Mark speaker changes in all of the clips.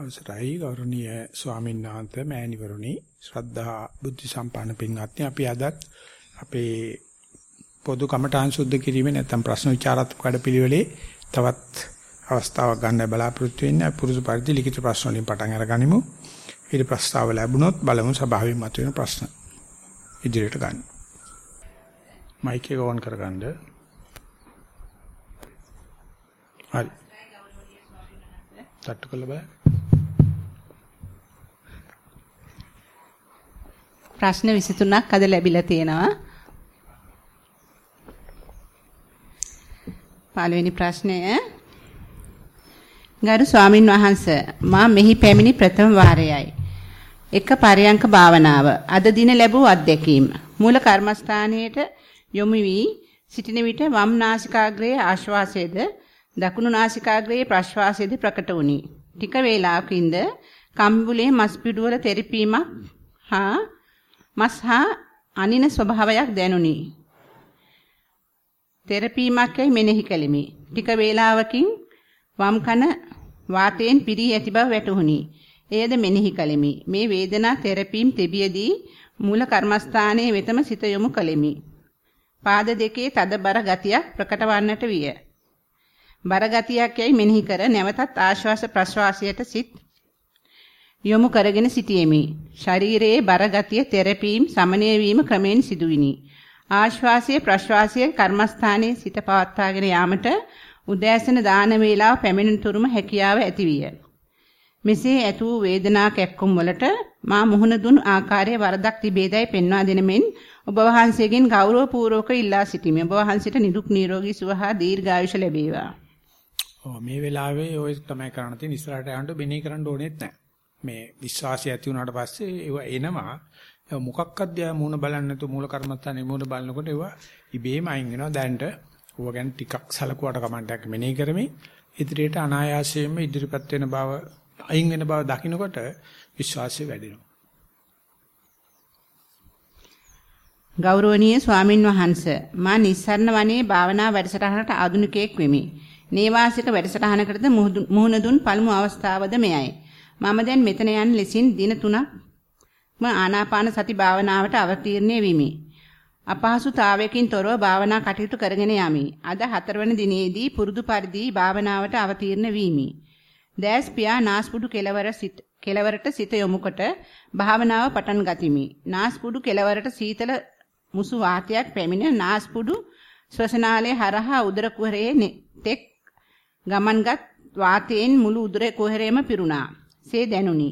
Speaker 1: අවසරයි ගෞරවනීය ස්වාමීන් වහන්සේ මෑණිවරුනි. ශ්‍රද්ධා බුද්ධ සම්පන්න පින්වත්නි අපි අදත් අපේ පොදු කමඨාන් සුද්ධ කිරීමේ නැත්නම් ප්‍රශ්න විචාරාත්මක වැඩපිළිවෙලේ තවත් අවස්ථාවක් ගන්න බලාපොරොත්තු වෙන්නේ පුරුදු පරිදි ලිඛිත ප්‍රශ්න වලින් පටන් අරගනිමු. ඊට ප්‍රස්තාව ලැබුණොත් බලමු සභාවෙන් මතුවෙන ප්‍රශ්න ඉදිරියට ගන්න. මයික් එක ඔන් කරගන්න. හරි. තට්ටු කළ බෑ
Speaker 2: ප්‍රශ්න 23ක් අද ලැබිලා තියෙනවා. පළවෙනි ප්‍රශ්නය ගරු ස්වාමින් වහන්සේ මා මෙහි පැමිණි ප්‍රථම වාරයයි. එක පරයන්ක භාවනාව අද දින ලැබූ අත්දැකීම මූල කර්මස්ථානයේට යොමු වී සිටින විට වම් නාසිකාග්‍රයේ ආශ්වාසයේද දකුණු නාසිකාග්‍රයේ ප්‍රශ්වාසයේද ප්‍රකට වුණි. ටික වේලාවකින්ද කම්බුලේ මස් පිඩුවල තෙරපීමක් හා මස් හා අනින ස්වභාවයක් දැනුනි. තෙරපීමක් යයි මෙනෙහි කළෙමි. ටික වේලාවකින් වම් කන වාතයෙන් පිරී ඇති බව වැටහුණි. එයද මෙනෙහි කළෙමි. මේ වේදනා තෙරපීම් තිබියදී මූල කර්මස්ථානයේ වෙතම සිත යොමු කළෙමි. පාද දෙකේ තදබර ගතියක් ප්‍රකට වන්නට විය. බර ගතියක් යයි මෙනෙහි කර නැවතත් ආශ්වාස ප්‍රශ්වාසයට සිත් යොමු කරගෙන සිටියෙමි. ශරීරයේ බර ගතිය තෙරපීම් සමනය වීම ක්‍රමෙන් සිදුවිනි. ආශ්වාසයේ ප්‍රශ්වාසයේ කර්මස්ථානයේ සිත පවත්වාගෙන යාමට උදෑසන දාන වේලාව පැමිණෙන තුරුම හැකියාව ඇතිවිය. මෙසේ ඇතු වේදනා කැක්කුම් වලට මා මුහුණ දුන් ආකාරයේ වරදක් තිබේදයි පෙන්වා දෙනමින් ඔබ වහන්සේගෙන් ගෞරවපූර්වක ඉල්ලා සිටිමි. ඔබ වහන්සේට නිදුක් නිරෝගී සුව හා දීර්ඝායුෂ ලැබේවා.
Speaker 1: ඔව් මේ වෙලාවේ ඔය තමයි කරන්න තියෙන ඉස්සරහට යන්න බෙනේ කරන්න ඕනෙත් නැහැ. මේ විශ්වාසය ඇති වුණාට පස්සේ ඒව එනවා මොකක්වත් දිහා මූණ බලන්නේ නැතුව මූල කර්මත්තානේ මූණ බලනකොට ඒව ඉබේම අයින් වෙනවා දැනට ඌව ගැන ටිකක් සලකුවට කමන්ටක් මෙනෙහි කරමින් ඉදිරියට අනායාසයෙන්ම ඉදිරිපත් වෙන බව අයින් වෙන බව දකිනකොට විශ්වාසය වැඩෙනවා
Speaker 2: ගෞරවනීය ස්වාමින් වහන්සේ මා නිස්සරණ වනයේ භාවනා වැඩසටහනට ආධුනිකයෙක් වෙමි. නේවාසික වැඩසටහනකටද මුහුණ දුන් පළමු අවස්ථාවද මෙයයි. මම දැන් මෙතන යන ලෙසින් දින 3ක්ම ආනාපාන සති භාවනාවට අවතීර්ණය වෙමි. අපහසුතාවයකින් තොරව භාවනා කටයුතු කරගෙන යමි. අද හතරවන දිනේදී පුරුදු පරිදි භාවනාවට අවතීර්ණ වීමි. දැස් පියා නාස්පුඩු කෙලවර සිට කෙලවරට සිත යොමුකොට භාවනාව පටන් ගතිමි. නාස්පුඩු කෙලවරට සීතල මුසු වාතයක් පැමිණ නාස්පුඩු ශ්වසනාලය හරහා උදර කුහරයේ තෙක් ගමන්ගත් වාතයෙන් මුළු උදර කුහරයම පිරුණා. සේ දැනුනි.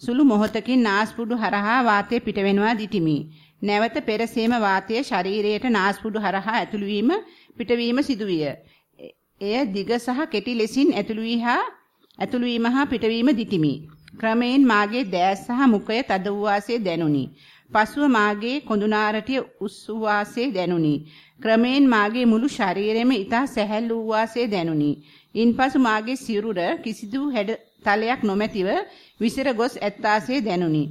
Speaker 2: සුළු මොහොතකින් නාස්පුඩු හරහා වාතය පිටවෙනවා දිටිමි. නැවත පෙරසේම වාතය ශරීරයට නාස්පුඩු හරහා ඇතුළු වීම පිටවීම සිදුවිය. එය දිග සහ කෙටි ලෙසින් ඇතුළු වී හා ඇතුළු වීම හා පිටවීම දිටිමි. ක්‍රමයෙන් මාගේ දෑස් සහ මුඛය තද වූ වාසේ දැනුනි. පසුව මාගේ කොඳුනාරටිය උස් වූ වාසේ දැනුනි. ක්‍රමයෙන් මාගේ මුළු ශරීරෙම ඊතා සැහැල්ලු වූ වාසේ දැනුනි. ඉන්පසු මාගේ සිරුර කිසිදු හැඩ තලයක් නොමැතිව විසිර ගොස් ඇත්තාසේ දැනුනි.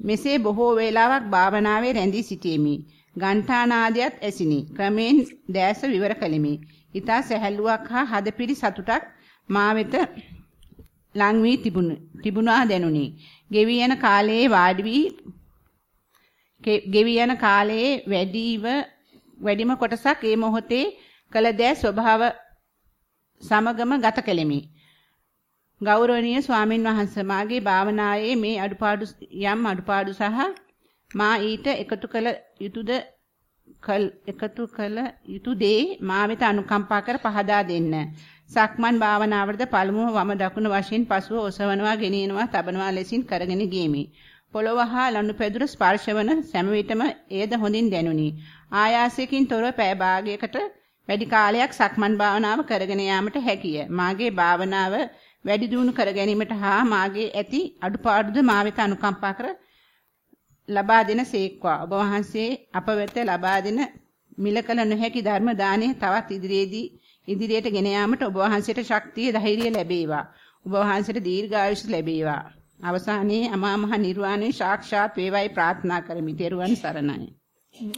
Speaker 2: මෙසේ බොහෝ වේලාවක් භාවනාවේ රැඳී සිටියෙමි. ගණ්ඨානාදයක් ඇසිනි. ක්‍රමෙන් දැස විවර කළෙමි. ඊතා සැහැල්ලුවක් හා හදපිරි සතුටක් මා වෙත ලං වී තිබුණා දැනුනි. ගෙවි යන කාලයේ වාඩි වී ගෙවි යන කාලයේ වැඩිව වැඩිම කොටසක් ඒ මොහොතේ කළ දෑ ස්වභාව සමගම ගත කෙලෙමි. ගෞරවනීය ස්වාමින් වහන්සේ මාගේ භාවනාවේ මේ අඩුපාඩු යම් අඩුපාඩු සහ මා ඊට එකතු කළ යුතුයද එකතු කළ යුතු දේ මා වෙත අනුකම්පා කර පහදා දෙන්න. සක්මන් භාවනාවටද පළමුව වම දකුණ වශයෙන් පසුව ඔසවනවා ගෙනියනවා තබනවා ලෙසින් කරගෙන ගියමි. පොළොව හා ලනුපැදුර ස්පර්ශවන සෑම විටම එයද හොඳින් දැනුනි. ආයාසයෙන් තොරව පැය භාගයකට වැඩි කාලයක් සක්මන් භාවනාව කරගෙන යාමට හැකිය. මාගේ භාවනාව වැඩි දියුණු කර ගැනීමට හා මාගේ ඇති අඩුපාඩුද මා වෙත අනුකම්පා කර ලබා දෙන සේක්වා. ඔබ වහන්සේ අප වෙත ලබා දෙන මිලකල නොහැකි ධර්ම දාණය තවත් ඉදිරියේදී ඉදිරියට ගෙන යාමට ඔබ වහන්සේට ශක්තිය ධෛර්යය ලැබේවා. ඔබ වහන්සේට දීර්ඝායුෂ ලැබේවා. අවසානයේ අමා මහ නිර්වාණය සාක්ෂාත් වේවායි ප්‍රාර්ථනා කරමි. ත්වන් සරණයි.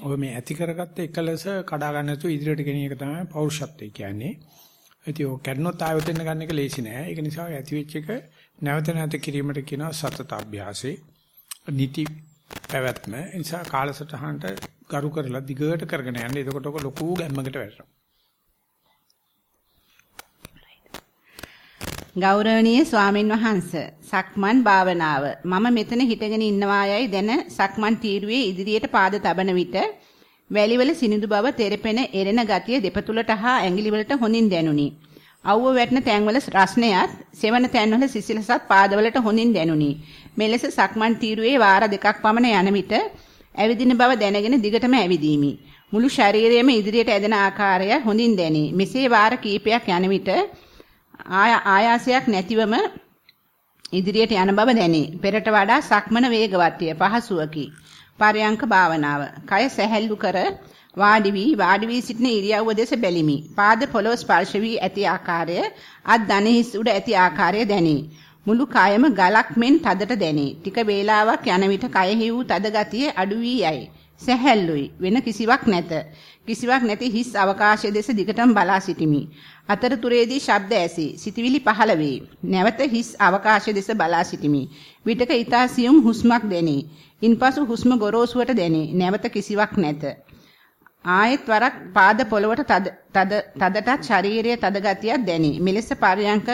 Speaker 1: ඔය මේ ඇති කරගත්ත එකලස කඩා ගන්න නැතුව ඉදිරියට ගෙන එක තමයි පෞරුෂත්වය කියන්නේ. ඉතින් ඔය කැඩනොත් ආයෙත් එන්න ගන්න එක ලේසි නෑ. ඒක නිසා ඇති වෙච්ච එක නැවත නැවත කිරීමට කියනවා සතත අභ්‍යාසේ. නිති පැවැත්ම. ඒ නිසා කාලසටහනට ගරු කරලා දිගට කරගෙන යන්න. එතකොට ඔක ලොකු ගැම්මකට වැටෙනවා.
Speaker 2: ගෞරවනීය ස්වාමින් වහන්ස සක්මන් භාවනාව මම මෙතන හිටගෙන ඉන්නවායයි දැන සක්මන් තීරුවේ ඉදිරියට පාද තබන විට වැලිවල සිනිඳු බව තෙරපෙන එරෙන ගතිය දෙපතුලට හා ඇඟිලි වලට හොඳින් දැනුනි. අවුව වැටෙන තැන්වල රස්නයත් සෙවන තැන්වල සිසිලසත් පාදවලට හොඳින් දැනුනි. මෙලෙස සක්මන් තීරුවේ වාර දෙකක් පමණ යන විට ඇවිදින බව දැනගෙන දිගටම ඇවිදීමි. මුළු ශරීරයම ඉදිරියට ඇදෙන ආකාරය හොඳින් දැනේ. මෙසේ වාර කිහිපයක් යන විට ආයාසයක් නැතිවම ඉදිරියට යන බව දැනේ. පෙරට වඩා සක්මන වේගවත්ය පහසුවකි. පරයන්ක භාවනාව. කය සැහැල්ලු කර වාඩි වී වාඩි වී සිටින ඉරියව්ව දෙස බැලිමි. පාද පොළොව ස්පර්ශ වී ඇති ආකාරය අත් දණහිස් උඩ ඇති ආකාරය දැනේ. මුළු කයම ගලක් මෙන් තදට දැනේ. ටික වේලාවක් යන විට කයෙහි වූ තද ගතිය අඩු වී යයි. සැහැල්ලුයි. වෙන කිසිවක් නැත. කිසිවක් නැති හිස් අවකාශය දෙස දිගටම බලා සිටිමි. අතරතුරේදී ශබ්ද ඇසේ. සිතවිලි පහළ වේ. නැවත හිස් අවකාශය දෙස බලා සිටිමි. විටක ඊතා සියුම් හුස්මක් දැනේ. ඉන්පසු හුස්ම ගොරෝසුවට දැනේ. නැවත කිසිවක් නැත. ආයෙත් වරක් පාද පොළවට තද තදටත් ශරීරයේ තද ගතියක් දැනේ. මෙලෙස පරයන්ක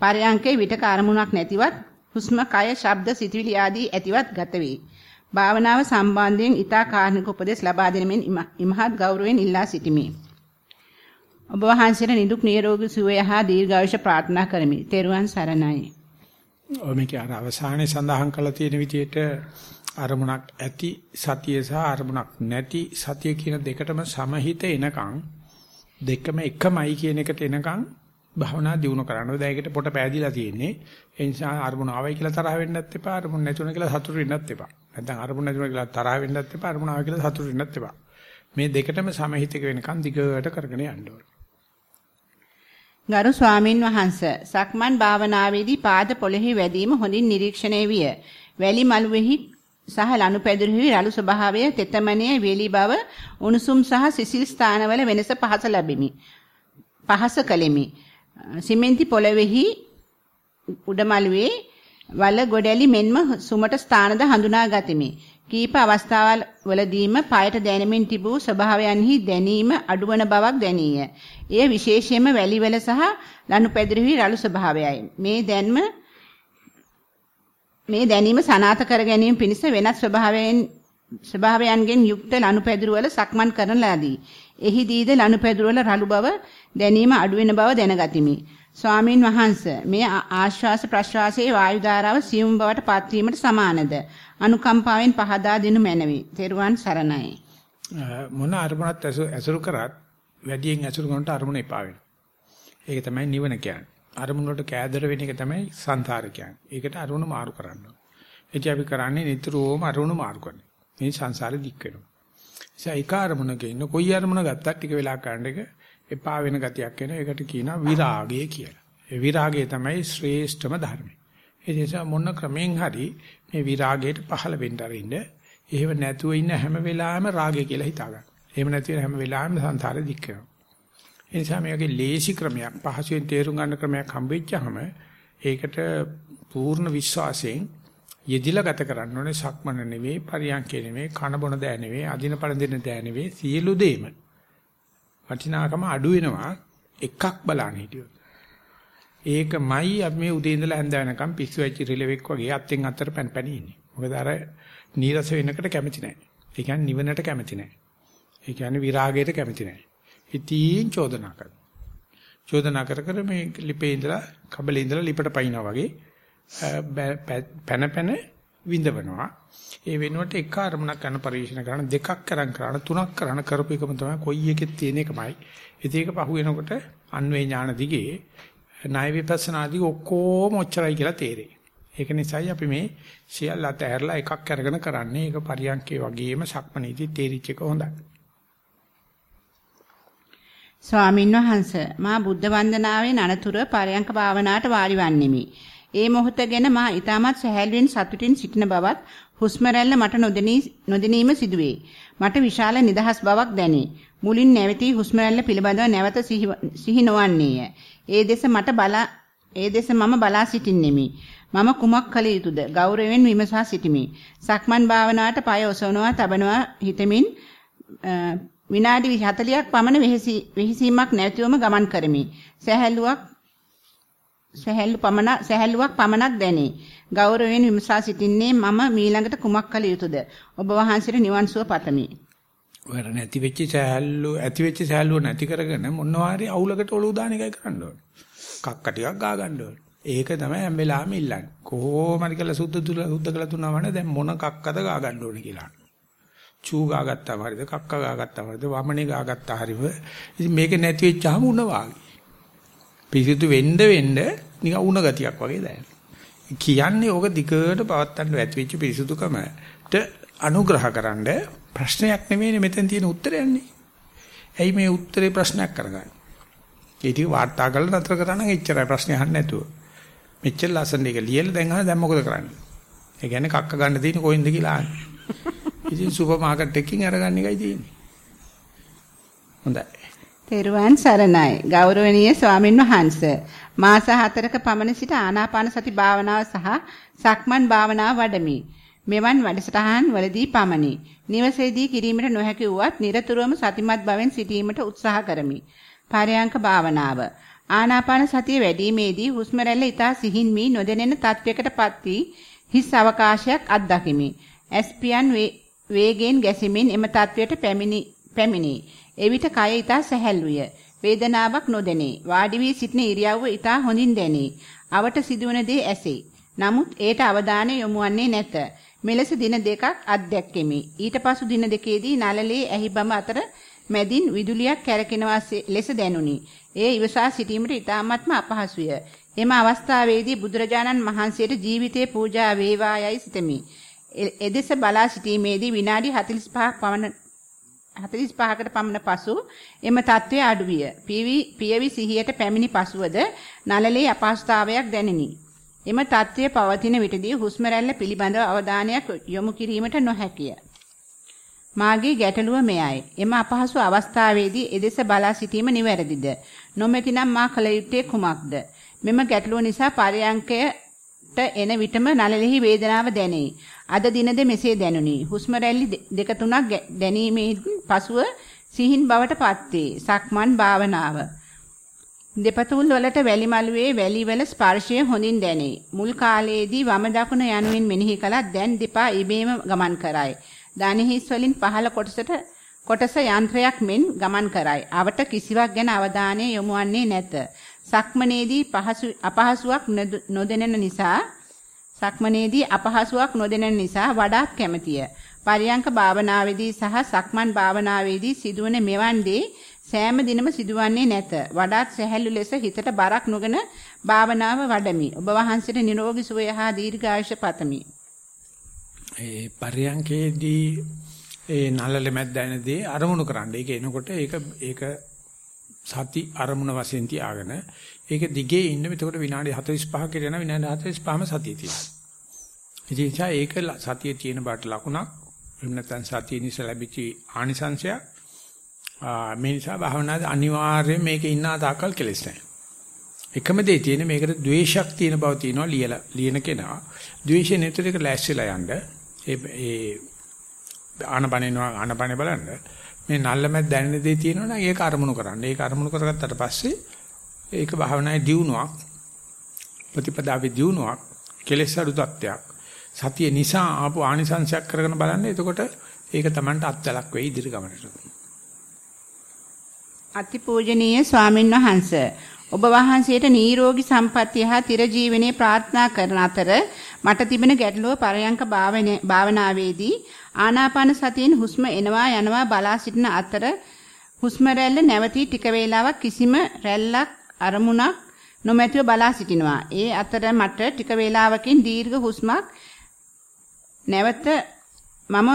Speaker 2: පරයන්කේ විටක අරමුණක් නැතිවත් හුස්ම කය ශබ්ද සිතවිලි ආදී ඇතිවත් ගත වේ. භාවනාව සම්බන්ධයෙන් ඊතා කාර්නික උපදෙස් ලබා දෙන මෙන් ඉමහත් ගෞරවයෙන් ඉල්ලා සිටිමි. ඔබ වහන්සේට නිදුක් නිරෝගී සුවය හා දීර්ඝායුෂ ප්‍රාර්ථනා කරමි. තෙරුවන් සරණයි.
Speaker 1: ඔය මේක අර අවසානයේ සඳහන් කරලා තියෙන විදිහට අරමුණක් ඇති සතිය සහ අරමුණක් නැති සතිය කියන දෙකටම සමහිත එනකන් දෙකම එකමයි කියන එකට එනකන් භවනා දිනු කරන්න. දැන් ඒකට පොට පෑදිලා තියෙන්නේ. ඒ නිසා අරමුණ ආවයි කියලා තරහ වෙන්නත් එපා. අරමුණ නැතුණ කියලා සතුටු වෙන්නත් එපා. නැත්නම් අරමුණ නැතුණ කියලා තරහ වෙන්නත් එපා. අරමුණ ආවයි කියලා සතුටු වෙන්නත් එපා. මේ දෙකටම සමහිතක වෙනකන් දිගට කරගෙන යන්න ඕනේ.
Speaker 2: ගරු ස්වාමින් වහන්ස සක්මන් භාවනාවේදී පාද පොළෙහි වැදීම හොඳින් නිරීක්ෂණය විය. වැලි මළුවේහි සහ ලනුපැදුරෙහි රළු ස්වභාවය, තෙතමනය, වේලි බව, උණුසුම් සහ සිසිල් ස්ථානවල වෙනස පහස ලැබෙමි. පහස කළෙමි. සිමෙන්ති පොළවේහි උඩමළුවේ වල ගොඩැලි මෙන්ම සුමට ස්ථානද හඳුනා ගතිමි. කීප අවස්ථාවල් වලදීම පායට දැනෙමින් තිබූ ස්වභාවයන්හි දැනීම අඩුවන බවක් දැනීය. එය විශේෂයෙන්ම වැලිවල සහ ලනුපැදුරෙහි රළු ස්වභාවයයි. මේ දැන්ම මේ දැනීම සනාත කර ගැනීම පිණිස වෙනත් ස්වභාවයෙන් ස්වභාවයන්ගෙන් යුක්ත ලනුපැදුර වල සක්මන් කරන ලදී. එහිදීද ලනුපැදුර වල රළු බව දැනීම අඩු වෙන බව දැනගතිමි. ස්වාමින් වහන්සේ මේ ආශ්වාස ප්‍රශ්වාසයේ වායු ධාරාව සියුම් බවට පත්වීමට සමානද? අනුකම්පාවෙන් පහදා දෙනු මැනවි. තෙරුවන් සරණයි.
Speaker 1: මොන අරමුණක් ඇසුරු කරත් වැඩියෙන් ඇසුරු කරනට අරමුණ එපා වෙනවා. ඒක තමයි නිවන කියන්නේ. අරමුණ වලට කෑදර වෙන එක තමයි සංසාර කියන්නේ. ඒකට අරමුණ මාරු කරන්න ඕනේ. එච්ච අපි කරන්නේ නිතරම අරමුණ මාරු කරන්නේ. මේ සංසාරෙ දික් වෙනවා. ඒ ඒක අරමුණක ඉන්න කොයි අරමුණ ගත්තත් ටික වෙලා කරන එක එපා වෙන ගතියක් එනවා. ඒකට කියනවා විරාගය කියලා. ඒ විරාගය තමයි ශ්‍රේෂ්ඨම ධර්මය. ඒ නිසා මොන ක්‍රමෙන් හරි මේ විරාගයට පහළ වෙන්න අරින්න. එහෙම නැතුව ඉන්න හැම වෙලාවෙම රාගය කියලා හිතා ගන්න. එහෙම නැතිව හැම වෙලාවෙම සංසාරෙ දික් වෙනවා. ඒ නිසා මේකේ ලේසි ක්‍රමයක් පහසුවෙන් තේරුම් ගන්න ක්‍රමයක් හම්බෙච්චහම ඒකට පූර්ණ විශ්වාසයෙන් යෙදිලා ගත කරන්න ඕනේ සක්මන නෙවෙයි පරියන්කේ නෙවෙයි කන බොන දෑ නෙවෙයි අදින පළඳින දෑ නෙවෙයි සියලු දේම වටිනාකම අඩු වෙනවා එකක් බලන්න හිටියොත්. ඒකමයි අපි මේ උදේ ඉඳලා හැන්ද වෙනකම් පිස්සු වෙච්ච රිලෙවෙක් වගේ අත්ෙන් අතට පැන පැන ඉන්නේ. මොකද අර නීරස වෙනකට කැමති නැහැ. ඒ කියන්නේ නිවනට කැමති නැහැ. ඒ කියන්නේ විරාගයට කැමති නැහැ. ඉතින් චෝදනා කරනවා. චෝදනා කර කර මේ ලිපේ ඉඳලා කබලේ ඉඳලා ලිපට පයින්නා වගේ පැන පැන විඳවනවා. ඒ වෙනුවට එක අරමුණක් කරන පරිශන කරන දෙකක් කරන් කරන තුනක් කරන කරපු එකම තමයි කොයි එකෙත් තියෙන එකමයි. ඉතින් ඒක පහු වෙනකොට අන්වේ ඥාන දිගේ ණය විපස්සනාදී ඔක්කොම ඔච්චරයි කියලා තේරෙයි. ඒක නිසායි අපි මේ සියල්ල අතහැරලා එකක් අරගෙන කරන්නේ. ඒක පරියන්කේ වගේම සක්මනේදී තේරිච්ච එක හොඳයි.
Speaker 2: ස්වාමින් වහන්ස මා බුද්ධ වන්දනාවේ අනතුර පරයන්ක භාවනාවට වාඩි වන්නෙමි. ඒ මොහොත ගැන මා ඊටමත් සැහැල්ලුවෙන් සතුටින් සිටින බවත් හුස්ම රැල්ල මට නොදැනීම සිදුවේ. මට විශාල නිදහස් බවක් දැනේ. මුලින් නැවතී හුස්ම රැල්ල පිළිබඳව නැවත සිහි නොවන්නේය. ඒ දෙස මට බලා ඒ දෙස මම බලා සිටින්නෙමි. මම කුමක් කළ යුතුද? ගෞරවයෙන් විමසා සිටිමි. සක්මන් භාවනාවට පය ඔසවනවා, තබනවා හිතමින් විනාඩි 40ක් පමණ වෙහිසීමක් නැතිවම ගමන් කරමි. සැහැල්ලුවක් සැහැල්ලු පමණ සැහැල්ලුවක් පමණක් දැනේ. ගෞරවයෙන් විමසා සිටින්නේ මම මීළඟට කුමක් කළ යුතුද? ඔබ වහන්සේට නිවන් සුව පතමි.
Speaker 1: ඔය නැති වෙච්ච සෑහල්ලු ඇති වෙච්ච සෑහල්ලුව නැති කරගෙන මොනවාරි අවුලකට ඔලුව දාන එකයි කරන්න ඕනේ. කක්ක ටිකක් ගා ගන්න ඕනේ. ඒක තමයි හැම වෙලාවෙම ඉල්ලන්නේ. කොහොම හරි කියලා සුද්ධ දුල සුද්ධ කළා තුනම වනේ දැන් මොන කක්කද ගා ගන්න ඕනේ කියලා. චූ ගා ගත්තාම හරිද කක්ක ගා ගත්තාම හරිද වමනේ ගා ගත්තා හරිව. ඉතින් මේක නැති වෙච්චාම උණ වාගේ. පිසිදු වෙන්න වෙන්න නිකන් උණ ගතියක් වගේ දැනෙනවා. කියන්නේ ඕක දිගට පවත්තන්න ඇති වෙච්ච පිරිසුදුකමට අනුග්‍රහකරනද ප්‍රශ්නයක් නෙමෙයිනේ මෙතෙන් තියෙන උත්තරයන්නේ. ඇයි මේ උත්තරේ ප්‍රශ්නයක් කරගන්නේ? ඒ ටික වාර්තා කරලා නතර කරා නම් එච්චරයි ප්‍රශ්නේ අහන්න නැතුව. මෙච්චර ලස්සන එක ලියලා දැන් අහන දැන් මොකද කරන්නේ? ඒ කියන්නේ කක්ක ගන්න තියෙන කොයින්ද කියලා අහන්නේ. ඉතින් සුපර් මාකට් එකකින් අරගන්න එකයි තියෙන්නේ. හොඳයි.
Speaker 2: තෙරුවන් සරණයි. ගෞරවනීය ස්වාමින් වහන්සේ. මාස 4ක පමණ සිට ආනාපාන සති භාවනාව සහ සක්මන් භාවනාව වඩමි. මෙවන් වැඩසටහන් වලදී පමණි. නිවසේදී කිරීමට නොහැකි වුවත් নিরතුරුවම සතිමත් බවෙන් සිටීමට උත්සාහ කරමි. පරයන්ක භාවනාව. ආනාපාන සතිය වැඩිීමේදී හුස්ම රැල්ල ඊතා සිහින් මී නොදැනෙන තත්වයකටපත් වී හිස් අවකාශයක් අත්දකිමි. ඇස්පියන් වේගෙන් ගැසීමෙන් එම තත්වයට පැමිණි පැමිණි. එවිට කය ඊතා සැහැල්ලුය. වේදනාවක් නොදැනේ. වාඩි වී සිටින ඉරියව්ව ඊතා හොඳින් දැනේ. අවට සිදුවන දේ ඇසේ. නමුත් ඒට අවධානය යොමු වන්නේ නැත. මෙලෙස දින දෙකක් අත්දැක්කෙමි. ඊට පසු දින දෙකේදී නළලේ ඇහිබම අතර මැදින් විදුලියක් කැරකෙනවා ලෙස දැනුනි. ඒ ඉවසා සිටීමට ඉතාමත්ම අපහසුය. එම අවස්ථාවේදී බුදුරජාණන් වහන්සේට ජීවිතේ පූජා වේවා යයි සිතමි. එදෙස බලා සිටීමේදී විනාඩි 45ක් පමණ 45කට පමණ පසු එම తත්වය අඩුවිය. පියවි සිහියට පැමිණි පසුවද නළලේ අපහසුතාවයක් දැනිනි. එම తත්වය පවතින විටදී හුස්ම රැල්ල පිළිබඳව අවධානයක් යොමු කිරීමට නොහැකිය. මාගේ ගැටලුව මෙයයි. එම අපහසු අවස්ථාවේදී එදෙස බලා සිටීම නිවැරදිද? නොමැතිනම් මා කල යුත්තේ කුමක්ද? මෙම ගැටලුව නිසා පරයන්කයට එන විටම නළලෙහි වේදනාව දැනේ. අද දිනද මෙසේ දැනුනි. හුස්ම රැලි දෙක තුනක් දැනීමෙන් පසුව සිහින් බවට පත්වේ. සක්මන් භාවනාව දෙපතුල් වලට වැලි මළුවේ වැලිවල ස්පර්ශය හොඳින් දැනේ. මුල් කාලයේදී වම දකුණ යනුවෙන් මෙනෙහි කළත් දැන් දෙපා ඉබේම ගමන් කරයි. දණහිස් වලින් පහළ කොටසට කොටස යන්ත්‍රයක් මෙන් ගමන් කරයි. අවට කිසිවක් ගැන අවධානය යොමු වන්නේ නැත. සක්මනේදී පහසු අපහසුාවක් නොදෙනෙන නිසා සක්මනේදී අපහසුාවක් නොදෙනෙන නිසා වඩාත් කැමැතිය. පරියංක භාවනාවේදී සහ සක්මන් භාවනාවේදී සිදුවන මෙවන් දේ සෑම දිනම සිදුවන්නේ නැත. වඩාත් සැහැල්ලු ලෙස හිතට බරක් නොගෙන භාවනාව වඩමි. ඔබ වහන්සේට නිරෝගී සුවය හා දීර්ඝායුෂ පතමි.
Speaker 1: ඒ පරියන්කේදී ඒ නලල මැද්දැනදී අරමුණු කරන්න. ඒක එනකොට ඒක ඒක සති අරමුණ වශයෙන් තියාගෙන ඒක දිගේ ඉන්න. එතකොට විනාඩි 45ක යන විනාඩි 45ම සතිය තියෙනවා. ඉතින් ඒක සතියේ තියෙන බාට ලකුණක්. එහෙම නැත්නම් සතිය නිසා ලැබිච්ච ආනිසංශයක්. මේ නිසා භාවනාවේ අනිවාර්යයෙන් මේකේ ඉන්නා තාකල් කෙලස් නැහැ. එකම දේ තියෙන මේකට ද්වේෂයක් තියෙන බව තියෙනවා ලියලා ලියන කෙනා. ද්වේෂය නැතුව ලෑස්තිලා යන්න. ඒ ඒ ආනපනිනවා ආනපන බලන්න. මේ නල්ලමැද දැනෙන දේ තියෙනවා නම් ඒක අරමුණු කරන්න. ඒක අරමුණු කරගත්තට පස්සේ ඒක භාවනායේ දියුණුවක් ප්‍රතිපදාවේ දියුණුවක් කෙලෙස් අඩු තත්ත්වයක් සතිය නිසා ආපු ආනිසංශයක් කරගෙන බලන්න. එතකොට ඒක Tamanට අත්ලක් වෙයි ඉදිරි ගමනට.
Speaker 2: අතිපූජනීය ස්වාමින් වහන්ස ඔබ වහන්සේට නිරෝගී සම්පන්නිය හා තිරජීවනයේ ප්‍රාර්ථනා කරන අතර මට තිබෙන ගැටලුව පරයන්ක භාවනාවේදී ආනාපාන සතියෙන් හුස්ම එනවා යනවා බලා සිටින අතර හුස්ම රැල්ල නැවතී ටික වේලාවක් කිසිම රැල්ලක් අරමුණක් නොමැතිව බලා සිටිනවා. ඒ අතර මට ටික වේලාවකින් දීර්ඝ හුස්මක් නැවත මම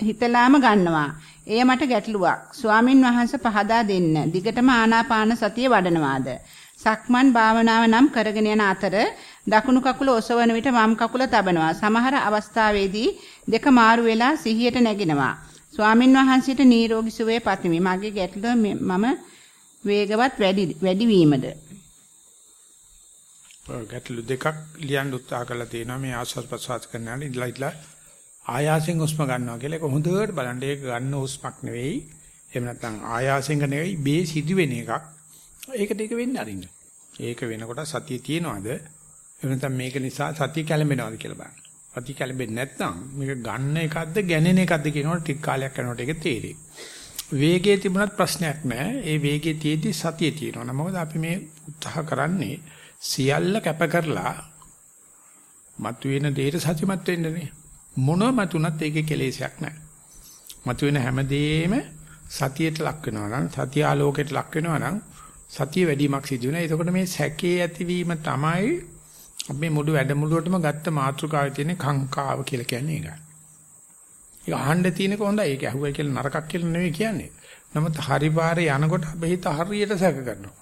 Speaker 2: හිතලාම ගන්නවා. එය මට ගැටලුවක්. ස්වාමින් වහන්සේ පහදා දෙන්න. දිගටම ආනාපාන සතිය වඩනවාද? සක්මන් භාවනාව නම් කරගෙන යන අතර දකුණු කකුල ඔසවන විට වම් කකුල තබනවා. සමහර අවස්ථාවේදී දෙක මාරු වෙලා සිහියට නැගෙනවා. ස්වාමින් වහන්සේට නිරෝගී සුවය පතමි. මගේ ගැටලුව මම වේගවත් වැඩි වැඩි වීමද
Speaker 1: ගැටලු දෙකක් ලියන්න උත්සාහ කරලා තියෙනවා මේ ආස්වාද ප්‍රසවාස කරනාට ඉඳලා ඉඳලා ආයාසෙන් හුස්ම ගන්නවා කියලා ඒක හොඳට බලන්න. ඒක ගන්න හුස්මක් නෙවෙයි. එහෙම නැත්නම් ආයාසෙන් නෙවෙයි බේ සිදුවෙන එකක්. ඒකට ඒක වෙන්න අරින්න. ඒක වෙනකොට සතිය තියනවාද? එහෙම නැත්නම් මේක නිසා සතිය කැළඹෙනවද කියලා බලන්න. සතිය කැළඹෙන්නේ නැත්නම් මේක ගන්න එකක්ද ගැනෙන එකක්ද කියනකොට ටික කාලයක් යනකොට ඒක තේරෙයි. වේගයේ තිබුණත් ප්‍රශ්නයක් නැහැ. ඒ වේගයේ තියේදී සතිය තියෙනවා. මොකද අපි මේ උත්සාහ කරන්නේ? සියල්ල කැප කරලා මතුවෙන දෙයට සත්‍යමත් වෙන්නනේ මොනව මතුනත් ඒකේ කෙලෙසයක් නැහැ. මතුවෙන හැමදේම සතියට ලක් වෙනවා නම් සතිය ආලෝකයට ලක් වෙනවා නම් සතිය වැඩිමක් සිදු වෙනවා. එතකොට මේ සැකේ ඇතිවීම තමයි අපි මුළු වැඩමුළුවටම ගත්ත මාතෘකාවේ තියෙන කාංකාව කියලා කියන්නේ ඒකයි. ඒක අහන්න තියෙනක හොඳයි. ඒක ඇහුවයි කියලා නරකක් කියලා නෙවෙයි කියන්නේ. නමුත් හරි පාරේ යනකොට අපි හිත හරියට සැක කරනවා.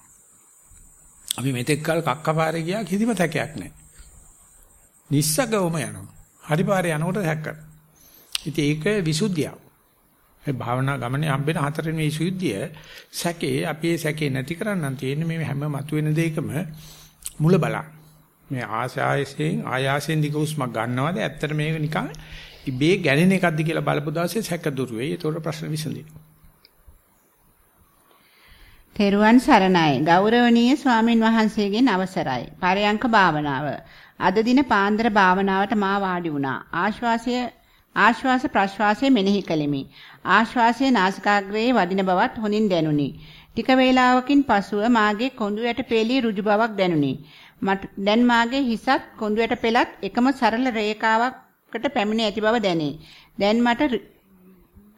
Speaker 1: අපි මෙතෙක් කල කක්කපාරේ ගියා කිසිම තැකයක් නැහැ. නිස්සගවම යනවා. හරි පාරේ යනකොට හැක් කරනවා. ඉතින් ඒක විසුද්ධියක්. මේ භාවනා ගමනේ හම්බෙන හතරවෙනි විසුද්ධිය සැකේ අපි ඒ සැකේ නැති කරන්න තියෙන්නේ මේ හැම මතුවෙන දෙයකම මුල බලන්න. මේ ආශායයෙන් ආයාසයෙන් දිග උස්මක් ගන්නවද? ඇත්තට මේක නිකන් ඉබේ ගැනෙන එකක්ද කියලා බලපු දවසේ සැක දුර වෙයි. ඒතකොට ප්‍රශ්න විසඳෙනවා.
Speaker 2: තෙරුවන් සරණයි ගෞරවනීය ස්වාමින් වහන්සේගෙන් අවසරයි පරයන්ක භාවනාව අද දින පාන්දර භාවනාවට මා වාඩි වුණා. ආශ්වාසය ආශ්වාස ප්‍රශ්වාසය මෙනෙහි කළෙමි. ආශ්වාසයේ නාසිකාග්‍රයේ වදින බවත් හොඳින් දැනුනි. ටික වේලාවකින් පසුව මාගේ කොඳු යට පෙළී රුජු බවක් දැනුනි. මට දැන් මාගේ හිසත් කොඳු යට පෙළත් එකම සරල රේඛාවකට පැමිණ ඇති බව දැනේ. දැන් මට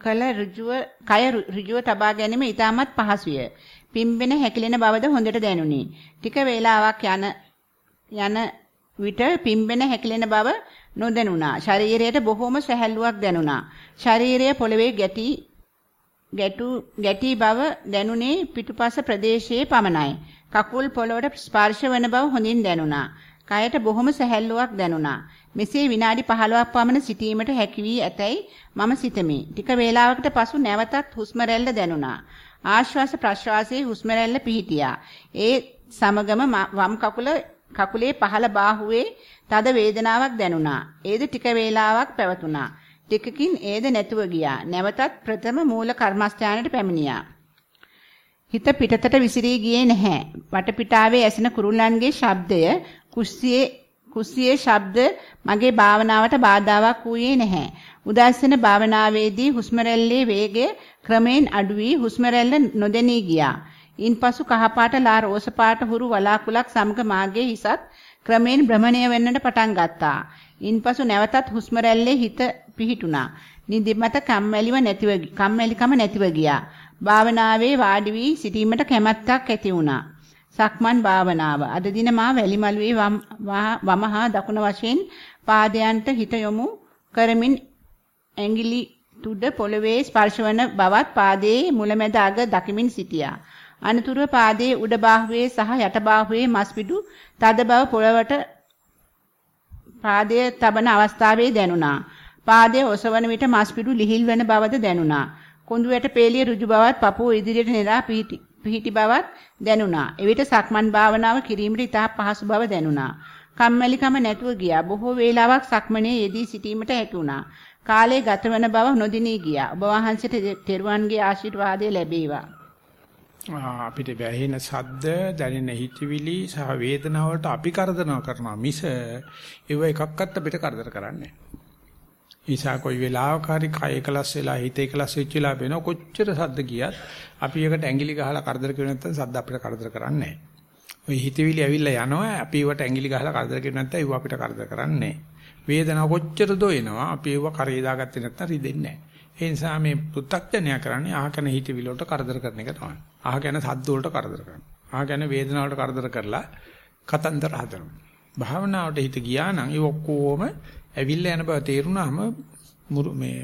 Speaker 2: කල ඍජුව කය ඍජුව තබා ගැනීම ඉතාමත් පහසුය. පිම්බෙන හැකිලෙන බවද හොඳට දැනුනි. ටික වේලාවක් යන යන විට පිම්බෙන හැකිලෙන බව නොදැනුණා. ශරීරයට බොහොම සැහැල්ලුවක් දැනුණා. ශරීරය පොළවේ ගැටි ගැටු ගැටි බව දැනුනේ පිටුපස ප්‍රදේශයේ පමණයි. කකුල් පොළවට ස්පර්ශ වන බව හොඳින් දැනුණා. කයට බොහොම සැහැල්ලුවක් දැනුණා. මෙසේ විනාඩි 15ක් පමණ සිටීමට හැකි වී ඇතැයි මම සිතමි. ටික වේලාවකට පසු නැවතත් හුස්ම රැල්ල ආශ්වාස ප්‍රශ්වාසයේ හුස්ම රැල්ල පිහිටියා. ඒ සමගම වම් කකුල කකුලේ පහළ බාහුවේ තද වේදනාවක් දැනුණා. ඒද ටික වේලාවක් පැවතුණා. ටිකකින් ඒද නැතුව ගියා. නැවතත් ප්‍රථම මූල කර්මස්ථානයට පැමිණියා. හිත පිටතට විසිරී ගියේ නැහැ. වටපිටාවේ ඇසෙන කුරුල්ලන්ගේ ශබ්දය කුස්සියේ කුස්සියේ ශබ්ද මගේ භාවනාවට බාධාවක් වූයේ නැහැ. උදාසන භාවනාවේදී හුස්ම රැල්ලේ වේගය ක්‍රමෙන් අඩු වී හුස්ම රැල්ල නොදැනී ගියා. ඉන්පසු කහපාට ලා රෝස පාට හුරු වලාකුලක් සමග මාගේ හිසත් ක්‍රමෙන් භ්‍රමණය වෙන්නට පටන් ගත්තා. ඉන්පසු නැවතත් හුස්ම රැල්ලේ හිත පිහිටුණා. නිදිමත කම්මැලිව නැතිව කම්මැලිකම නැතිව ගියා. භාවනාවේ වාඩි වී සිටීමට කැමැත්තක් ඇති වුණා. සක්මන් භාවනාව. අද දින මා වැලිමලුවේ වමහා දකුණ වශයෙන් පාදයන්ට හිත යොමු කරමින් ඇඟිලි තුඩ පොළවේ ස්පර්ශවන බවත් පාදයේ මුලැමැද අග දකිමින් සිටියා. අනතුරුව පාදයේ උඩ බාහුවේ සහ යට බාහුවේ මස්පිඩු තද බව පොළවට පාදයේ තබන අවස්ථාවේ දැනුණා. පාදයේ ඔසවන විට මස්පිඩු ලිහිල් වෙන බවද දැනුණා. කොඳුයට පේලිය ඍජු බවත් පපුව ඉදිරියට නෙලා පිහිටි පිහිටි බවත් දැනුණා. එවිට සක්මන් භාවනාව කිරීමට ඉතා පහසු බව දැනුණා. කම්මැලිකම නැතුව ගියා. බොහෝ වේලාවක් සක්මනේ යෙදී සිටීමට හැකි වුණා. කාලය ගතවන බව නොදිනී ගියා. ඔබ වහන්සේට තෙරුවන්ගේ ආශිර්වාදය ලැබේවා.
Speaker 1: අපිට වැහෙන සද්ද දැනෙන හිතවිලි සහ වේදනාව වලට අපි කරදරන කරනවා මිස ඒව එකක්වත් අපිට කරදර කරන්නේ නිසා කොයි වෙලාවක හරි කය එකලස් වෙලා හිත එකලස් වෙච්ච වෙලාව වෙන කොච්චර සද්ද ගියත් අපි එකට ඇඟිලි ගහලා කරදර කරුවේ නැත්නම් සද්ද අපිට කරදර කරන්නේ නැහැ. ওই හිතවිලි ඇවිල්ලා යනවා අපි ඒවට ඇඟිලි ගහලා කරදර කරුවේ නැත්නම් ඒව අපිට කරදර කරන්නේ නැහැ. වේදනාව කොච්චර දෝ එනවා අපි ඒව කරේ දාගත්තේ නැත්නම් රිදෙන්නේ නැහැ. ඒ නිසා මේ පුත්තක්ඥය කරන්නේ අහකන හිතවිලි වලට කරදර කරන එක තමයි. අහකන සද්ද වලට කරදර කරනවා. අහකන වේදනාවට කරදර කරලා කතන්දර හදනවා. භාවනාවට හිත ගියා නම් ඒ ඔක්කොම ඇවිල්ලා යන බව තේරුණාම මේ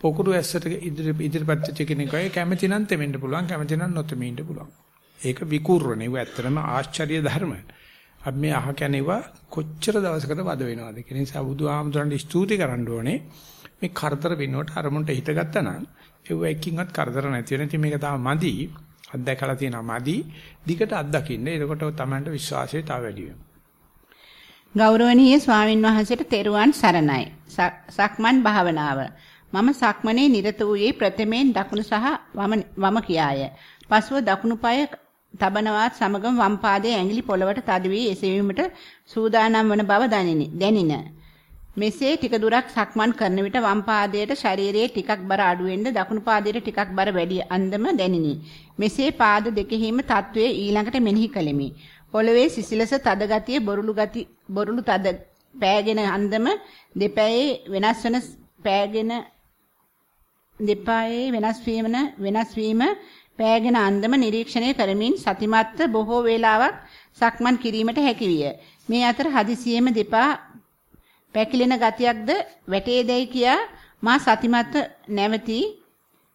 Speaker 1: පොකුරු ඇස්සට ඉදිරි ඉදිරිපත් වෙච්ච කෙනෙක්වයි කැමති නම් තෙමෙන්න පුළුවන් කැමති නම් නොතෙමෙන්න පුළුවන්. ඒක විකූර්ණේ. ඒක ඇත්තටම ආශ්චර්ය ධර්ම. අපි මේ අහ කැණේවා කොච්චර දවසකට වද වෙනවද කියන නිසා බුදුහාමුදුරන්ට ස්තුති කරන්න ඕනේ. මේ කරදර වෙනකොට අරමුණට හිත ගත්තා නම් ඒව එකකින්වත් කරදර නැති වෙන ඉතින් මේක තමයි මදි. අත්දැකලා තියෙනවා මදි. දිගට අත්දකින්න. එතකොට තමන්ට විශ්වාසය තව වැඩි වෙනවා.
Speaker 2: ගෞරවනීය ස්වාමින් වහන්සේට තෙරුවන් සරණයි. සක්මන් භාවනාව. මම සක්මනේ නිරත වූයේ ප්‍රථමයෙන් දකුණු සහ වම කියාය. පසුව දකුණු පාය තබනවත් සමගම වම් පාදයේ ඇඟිලි පොළවට තද වී එසවීමට සූදානම් වන බව දැනින. මෙසේ ටික දුරක් සක්මන් කරන විට වම් පාදයට ශරීරයේ ටිකක් බර අඩු වෙන්න දකුණු පාදයට ටිකක් බර වැඩි අන්දම දැනිනි. මෙසේ පාද දෙකෙහිම තත්වයේ ඊළඟට මෙනෙහි කළෙමි. පොළවේ සිසිලස තද ගතිය බොරුළු ගති බොරුළු තද පෑගෙන අන්දම දෙපැයේ වෙනස් වන පෑගෙන දෙපැයේ වෙනස් වීම වෙනස් වීම පෑගෙන අන්දම නිරීක්ෂණය කරමින් සතිමත්ව බොහෝ වේලාවක් සක්මන් කිරීමට හැකි විය. මේ අතර හදිසියෙම දෙපා පැකිලෙන ගතියක්ද වැටේදැයි කියා මා සතිමත්ව නැවති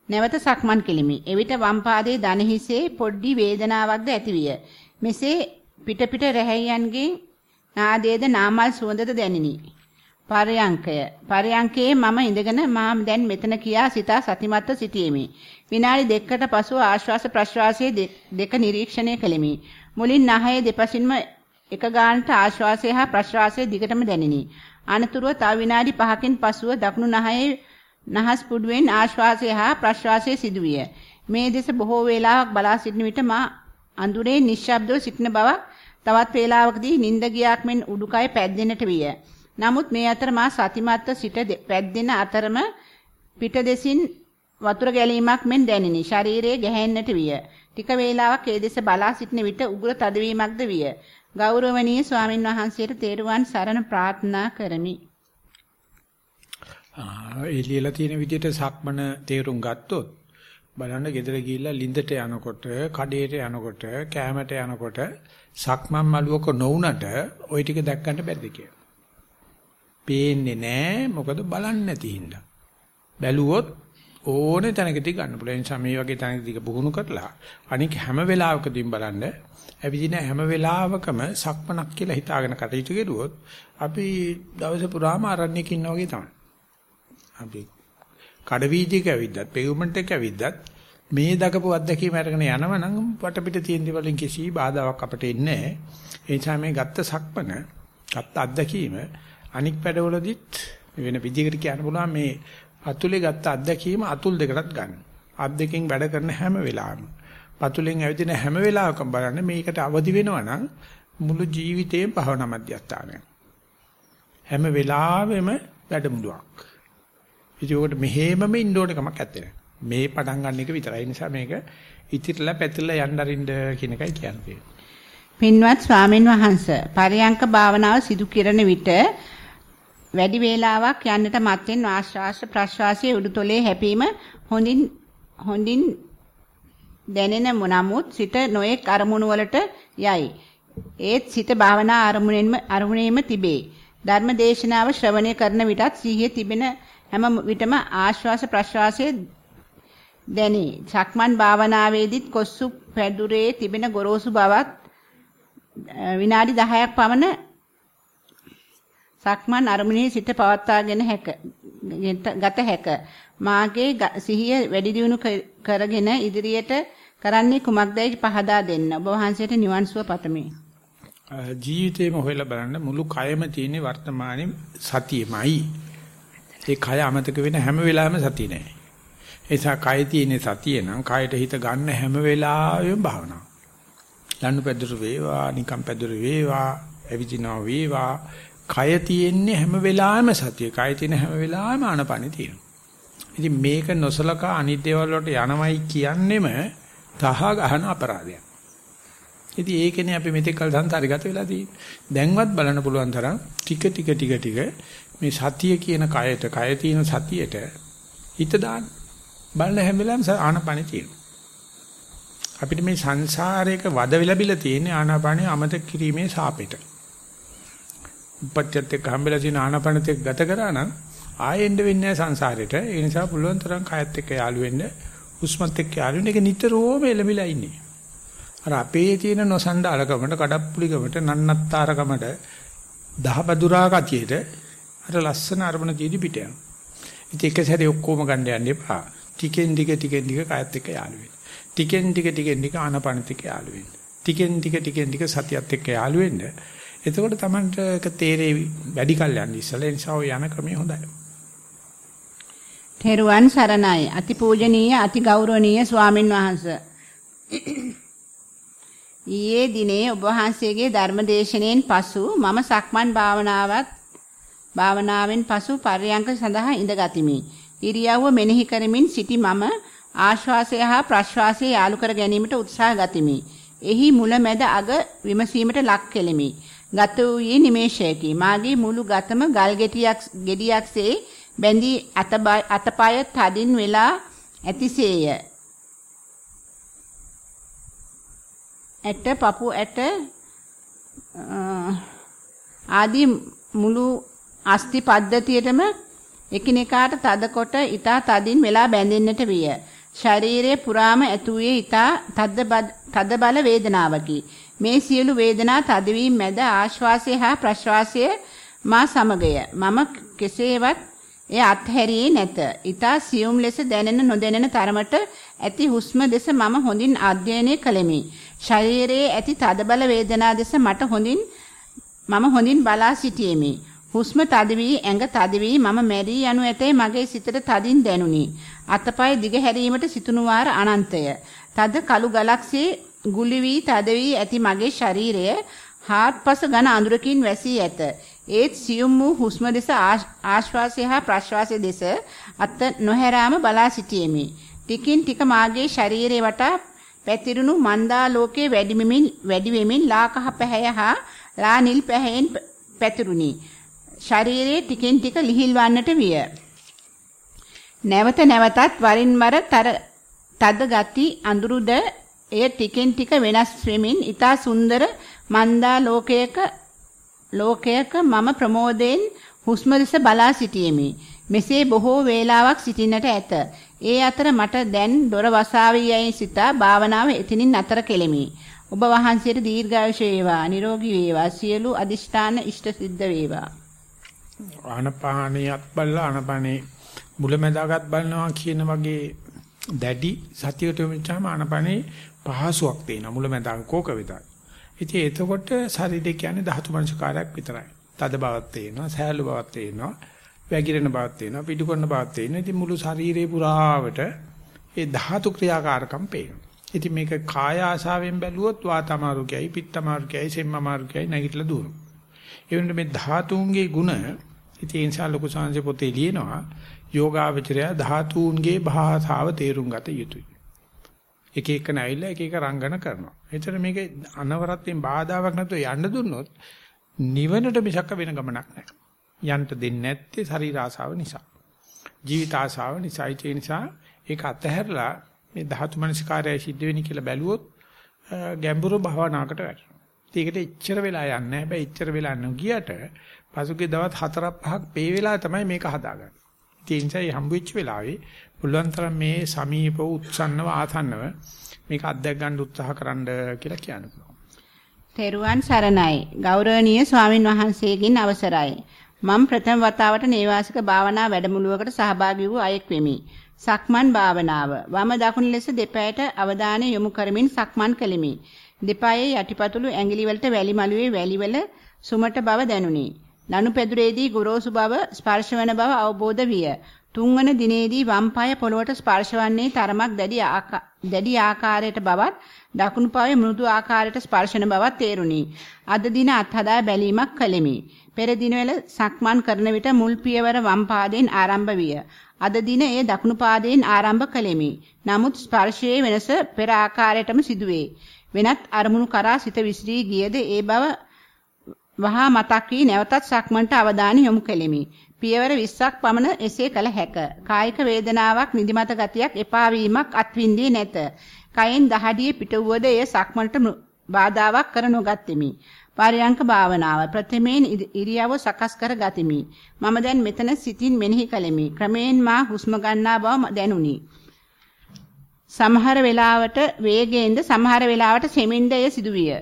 Speaker 2: නැවත සක්මන් කෙලිමි. එවිට වම් පාදයේ දන හිසේ පොඩි වේදනාවක්ද ඇතිවිය. මෙසේ පිට පිට රැහැයන්ගේ නාදයේද නාමල් සුවඳද දැනිනි. පරයන්කය. පරයන්කේ මම ඉඳගෙන මා දැන් මෙතන කියා සිතා සතිමත්ව සිටියෙමි. විනාඩි දෙකකට පසුව ආශ්වාස ප්‍රශ්වාසයේ දෙක නිරීක්ෂණය කළෙමි. මුලින් නහයේ දෙපසින්ම එක ගානට ආශ්වාසය හා ප්‍රශ්වාසය දිගටම දැනිනි. අනතුරුව තව විනාඩි 5කින් පසුව දකුණු නහයේ නහස් පුඩුවෙන් ආශ්වාසය හා ප්‍රශ්වාසය සිදුවිය. මේ දෙස බොහෝ වේලාවක් බලා සිටින විට මා අඳුරේ නිශ්ශබ්දව සිටින බවක් තවත් වේලාවකදී නිින්ද ගියාක් මෙන් උඩුකය පැද්දෙන්නට විය. නමුත් මේ අතර මා සතිමත්ව සිට පැද්දෙන අතරම පිට දෙසින් වතුර ගැලීමක් මෙන් දැනිනි. ශරීරයේ ගැහෙන්නට විය. ටික වේලාවක් ඒ දෙස බලා සිටින විට උගුර තදවීමක්ද විය. ගෞරවනීය ස්වාමින් වහන්සේට තේරුවන් සරණ ප්‍රාර්ථනා කරමි.
Speaker 1: එළියලා තියෙන විදිහට සක්මන තේරුම් ගත්තොත් බලන්න ගෙදර ගිහිල්ලා ලිඳට යනකොට, කඩේට යනකොට, කෑමට යනකොට සක්මන් මළුවක නොවුනට ওই ටික දැක් ගන්න බැරිද කියලා. පේන්නේ නැහැ මොකද බලන්නේ නැති හින්දා. බැලුවොත් ඕනේ තැනකදී ගන්න පුළුවන්. ඒ නිසා මේ වගේ තැනකදී පුහුණු කරලා අනික හැම වෙලාවකදීම බලන්න ඇවිදින හැම වෙලාවකම සක්මනක් කියලා හිතාගෙන කටයුතු කෙරුවොත් අපි දවස පුරාම අරණ්‍යක ඉන්නා වගේ තමයි. අපි කඩවීදියක ඇවිද්දත්, පෙවුමන්ට් එක ඇවිද්දත් මේ දකපු අත්දැකීම අරගෙන යනවනම් වටපිට තියෙන දේවලින් කිසි බාධාවක් අපට එන්නේ නැහැ. ඒ නිසා මේ ගත්ත සක්මන, ගත්ත අත්දැකීම අනික් පැඩවලදීත් වෙන විදිහකට කියන්න පුළුවන් මේ අතුලේ ගත්ත අත්දැකීම අතුල් දෙකටත් ගන්න. අත් දෙකෙන් වැඩ කරන හැම වෙලාවෙම පතුලෙන් ඇවිදින හැම වෙලාවකම බලන්න මේකට අවදි වෙනවා නම් මුළු ජීවිතේම භවනා මධ්‍යස්ථානය. හැම වෙලාවෙම වැඩමුළුවක්. ඒකට මෙහෙමම ඉන්න ඕන කමක් නැත්තේ. මේ පටන් ගන්න එක විතරයි නිසා මේක ඉතිරිලා පැතිරලා යන්න අරින්න කියන එකයි කියන්නේ.
Speaker 2: පින්වත් ස්වාමීන් වහන්ස පරියංක භාවනාව සිදු කරන විට වැඩි වේලාවක් යන්නට මත්ෙන් ආශ්වාස ප්‍රශ්වාසයේ උඩුතොලේ හැපීම හොඳින් හොඳින් දැනෙන නමුත් සිත නොඑක් අරමුණු වලට යයි. ඒත් සිත භාවනා අරමුණෙන්ම අරමුණේම තිබේ. ධර්ම දේශනාව ශ්‍රවණය කරන විටත් සිහිය තිබෙන හැම විටම ආශ්වාස ප්‍රශ්වාසයේ දැනේ. සක්මන් භාවනාවේදීත් කොස්සු පැදුරේ තිබෙන ගොරෝසු බවත් විනාඩි 10ක් පමණ සක්මන් අරමුණේ සිට පවත්වාගෙන හැක ගත හැක. මාගේ සිහිය වැඩි දියුණු කරගෙන ඉදිරියට කරන්නේ කුමක්දයි පහදා දෙන්න. ඔබ වහන්සේට නිවන් සුව පතමි.
Speaker 1: ජීවිතේම හොයලා බලන්න මුළු කයම තියෙන වර්තමානයේ සතියමයි. ඒ කය අමතක වෙන හැම වෙලාවෙම සතිය නෑ. ඒ නිසා කය තියෙන සතිය නම් කයට හිත ගන්න හැම වෙලාවෙම භාවනාව. යන්නු පැදුරු වේවා නිකම් පැදුරු වේවා එවිදිනවා වේවා කය තියෙන්නේ හැම වෙලාවෙම සතිය. කය තියෙන හැම වෙලාවෙම ආනපනෙ තියෙනවා. ඉතින් මේක නොසලකා අනිත් දේවල් වලට යනවයි කියන්නෙම තහ ගහන අපරාධයක්. ඉතින් ඒකනේ අපි මෙතෙක් කල සංසාරي ගත වෙලා තියෙන්නේ. දැන්වත් බලන්න පුළුවන් තරම් ටික ටික ටික ටික මේ සතිය කියන කයට, කය තියෙන සතියට හිත දාන්න. බලන හැම වෙලාවෙම ආනපනෙ තියෙනවා. අපිට මේ සංසාරයක වද වෙලබිලා තියෙන ආනාපානිය අමතක කිරීමේ සාපේට. උපත්යත් එක්ක හම්බෙලා තියෙන ආනාපානත් එක්ක ගත කරා නම් ආයෙන්න වෙන්නේ නැහැ සංසාරෙට. ඒ නිසා පුළුවන් තරම් කයත් එක්ක යාළු වෙන්න, හුස්මත් එක්ක යාළු වෙන්න ඒක නිතරම එළඹිලා ඉන්නේ. අර අපේ තියෙන නොසන්ඩාලකමට, කඩප්පුලිකමට, නන්නත්තරකමට, දහබදුරා කතියට අර ලස්සන අරමුණ දීදි පිට යනවා. ඉතින් එක සැරේ ඔක්කොම ගන්න යන්න එපා. ටිකෙන් ටික ටිකෙන් ටික කායත් එක්ක යාළු වෙන්න. ටිකෙන් ටික ටිකෙන් ටික ආනපනත් එක්ක යාළු වෙන්න. ටිකෙන් ටික ටිකෙන් ටික සතියත් එක්ක යාළු වෙන්න. එතකොට Tamanට ඒක තේරෙවි වැඩි කල් යන්නේ ඉස්සලා ඒ නිසා ඔය යන ක්‍රමය හොඳයි.
Speaker 2: තෙරුවන් සරණයි අතිපූජනීය අතිගෞරවනීය ස්වාමින් වහන්සේ ඊයේ දිනේ ඔබ වහන්සේගේ ධර්මදේශනෙන් පසු මම සක්මන් භාවනාවත් භාවනාවෙන් පසු පර්යංක සඳහා ඉඳගතිමි. ඉරියව්ව මෙනෙහි කරමින් සිටි මම ආශ්වාසය හා ප්‍රශ්වාසය යාලු කර ගැනීමට උත්සාහ ගතිමි. එහි මුල මැද අග විමසීමට ලක් කෙලිමි. ගත වූයේ නිමේෂයකි. මාගේ මුළු ගතම ගල් ගෙඩියක් ගෙඩියක්සේ බැඳී අතපය තදින් වෙලා ඇතිසේය. ඇට පපු ඇට ආදී මුළු අස්ති පද්ධතියටම එකිනෙකාට තද කොට ඊතා තදින් වෙලා බැඳෙන්නට විය. ශරීරයේ පුරාම ඇතුවේ ඊතා තද බල වේදනාවකි. මේ සියලු වේදනා තදවීම මැද ආශ්වාසය හා ප්‍රශ්වාසය මා සමගය. මම කෙසේවත් එය අත්හැරියේ නැත. ඊතා සියුම් ලෙස දැනෙන නොදැනෙන තරමට ඇති හුස්ම දෙස මම හොඳින් අධ්‍යයනය කළෙමි. ශරීරයේ ඇති තදබල වේදනා දෙස මට හොඳින් මම හොඳින් බලා සිටියෙමි. හුස්ම තද වී ඇඟ තද වී මම මැරී යනු ඇතේ මගේ සිතට තදින් දැනුනි. අතපය දිග හැරීමට සිතුණු වාර අනන්තය. තද කළු ගලක්සේ ගුලි වී තද වී ඇති මගේ ශරීරය හාත්පස ඝන අඳුරකින් වැසී ඇත. ඒත් සියුම් වූ හුස්ම දෙස ආශ්වාසය හා ප්‍රශ්වාසය දෙස අත නොහැරාම බලා සිටියෙමි. ටිකින් ටික මාගේ ශරීරය වටා පැතිරුණු මන්දා ලෝකයේ වැඩි වෙමින් වැඩි වෙමින් ලා කහ පැහැය හා ලා නිල් පැහැයෙන් පැතිරුණි. ශරීරයේ ටිකින් ටික ලිහිල් වන්නට විය. නැවත නැවතත් වරින් වර තද ගති අඳුරුද එය ටිකෙන් ටික වෙනස් වෙමින් ඊතා සුන්දර මන්දා ලෝකයක ලෝකයක මම ප්‍රමෝදයෙන් හුස්ම දෙස බලා සිටියෙමි. මෙසේ බොහෝ වේලාවක් සිටින්නට ඇත. ඒ අතර මට දැන් දොර වසාවී යයි සිතා භාවනාව එතනින් අතර කෙලෙමි. ඔබ වහන්සේට දීර්ඝායුෂ වේවා, නිරෝගී වේවා, සියලු අදිෂ්ඨාන ඉෂ්ට සිද්ධ වේවා.
Speaker 1: ආනපානියත් බලලා ආනපානේ මුලැමැදාගත් බලනවා කියන වගේ දැඩි සතියට යොමුච්චාම ආනපානේ පහසුවක් තියෙනවා මුලැමැදාක කෝක වෙතයි. ඉතින් එතකොට ශරීරය කියන්නේ ධාතු මනසකාරයක් විතරයි. තද බවක් තියෙනවා, සහැල්ලු බවක් තියෙනවා, වැగిරෙන බවක් තියෙනවා, පිටුකොන බවක් තියෙනවා. ඉතින් මුළු ශරීරේ පුරාවට ඒ ධාතු ක්‍රියාකාරකම් පේනවා. ඉතින් මේක කාය ආශාවෙන් බැලුවොත් වාතමාරුකයයි, පිත්තමාරුකයයි, සෙම්මාමාරුකයයි නැගිටලා දුවනවා. ඒ වෙනුවට මේ ධාතුන්ගේ ಗುಣ ඉතින් ඒ නිසා ලොකු සංසය පොතේ ලියනවා යෝගාවචරය ධාතුන්ගේ භාෂාව තේරුම් ගත යුතුයි. එක එක නැවිලා එක එක රංගන කරනවා එතන මේක අනවරත්යෙන් බාධාවක් නැතුව යන්න දුන්නොත් නිවනට මිසක් වෙන ගමනක් නැහැ යන්න දෙන්නේ නැත්තේ ශරීර ආසාව නිසා. ජීවිත ආසාව නිසා ඒ නිසා ඒක අතහැරලා මේ ධාතු මනසිකාරය සිද්ධ වෙන්නේ කියලා බැලුවොත් ගැඹුරු භවනාකට වැටෙනවා. ඒකට එච්චර වෙලා යන්නේ නැහැ. හැබැයි එච්චර වෙලා නොගියට පසුගිය දවස් 4ක් 5ක් පේ වෙලා තමයි මේක හදාගන්නේ. ඒ නිසා මේ හම්බ වෙච්ච වෙලාවේ පුළුවන් තරම් මේ සමීප උත්සන්නව ආසන්නව මේක අත්දැක ගන්න උත්සාහ කරන්න කියලා කියනවා.
Speaker 2: තෙරුවන් සරණයි. ගෞරවනීය ස්වාමින් වහන්සේගෙන් අවසරයි. මම ප්‍රථම වතාවට නේවාසික භාවනා වැඩමුළුවකට සහභාගී වූ අයෙක් වෙමි. සක්මන් භාවනාව. වම දකුණු ලෙස දෙපැයට අවධානය යොමු කරමින් සක්මන් කළෙමි. දෙපායේ යටිපතුළු ඇඟිලි වලට වැලි මළුවේ වැලිවල සුමට බව දැනුනි. ලනුපැදුරේදී ගොරෝසු බව ස්පර්ශ වන බව අවබෝධ විය. තුන්වන දිනේදී වම් පාය පොළවට ස්පර්ශවන්නේ තරමක් දැඩි දැඩි ආකාරයට බවත් දකුණු පායේ මෘදු ආකාරයට ස්පර්ශන බවත් තේරුණි. අද දින අත්හදා බැලීමක් කළෙමි. පෙර දිනවල සක්මන් කරන විට මුල් පියවර වම් පාදයෙන් ආරම්භ විය. අද දින එය දකුණු පාදයෙන් ආරම්භ කළෙමි. නමුත් ස්පර්ශයේ වෙනස පෙර ආකාරයටම සිදුවේ. වෙනත් අරමුණු කරා සිත විසිරී ගියද ඒ බව වහා මතක් වී නැවතත් සක්මන්ට අවධානය යොමු කෙලිමි. පියවර 20ක් පමණ එසේ කළ හැක. කායික වේදනාවක් නිදිමත ගතියක් එපා වීමක් අත්විඳියේ නැත. කයෙන් දහඩිය පිට වුවද එය සක්මන්ට බාධාවක් කර නොගත්ෙමි. පරයන්ක භාවනාව ප්‍රථමයෙන් ඉරියව සකස් කර ගතිමි. මම දැන් මෙතන සිතින් මෙනෙහි කළෙමි. ක්‍රමයෙන් මා හුස්ම ගන්නා බව දැනුනි. සමහර වෙලාවට වේගයෙන්ද සමහර වෙලාවට සෙමින්ද එය සිදුවිය.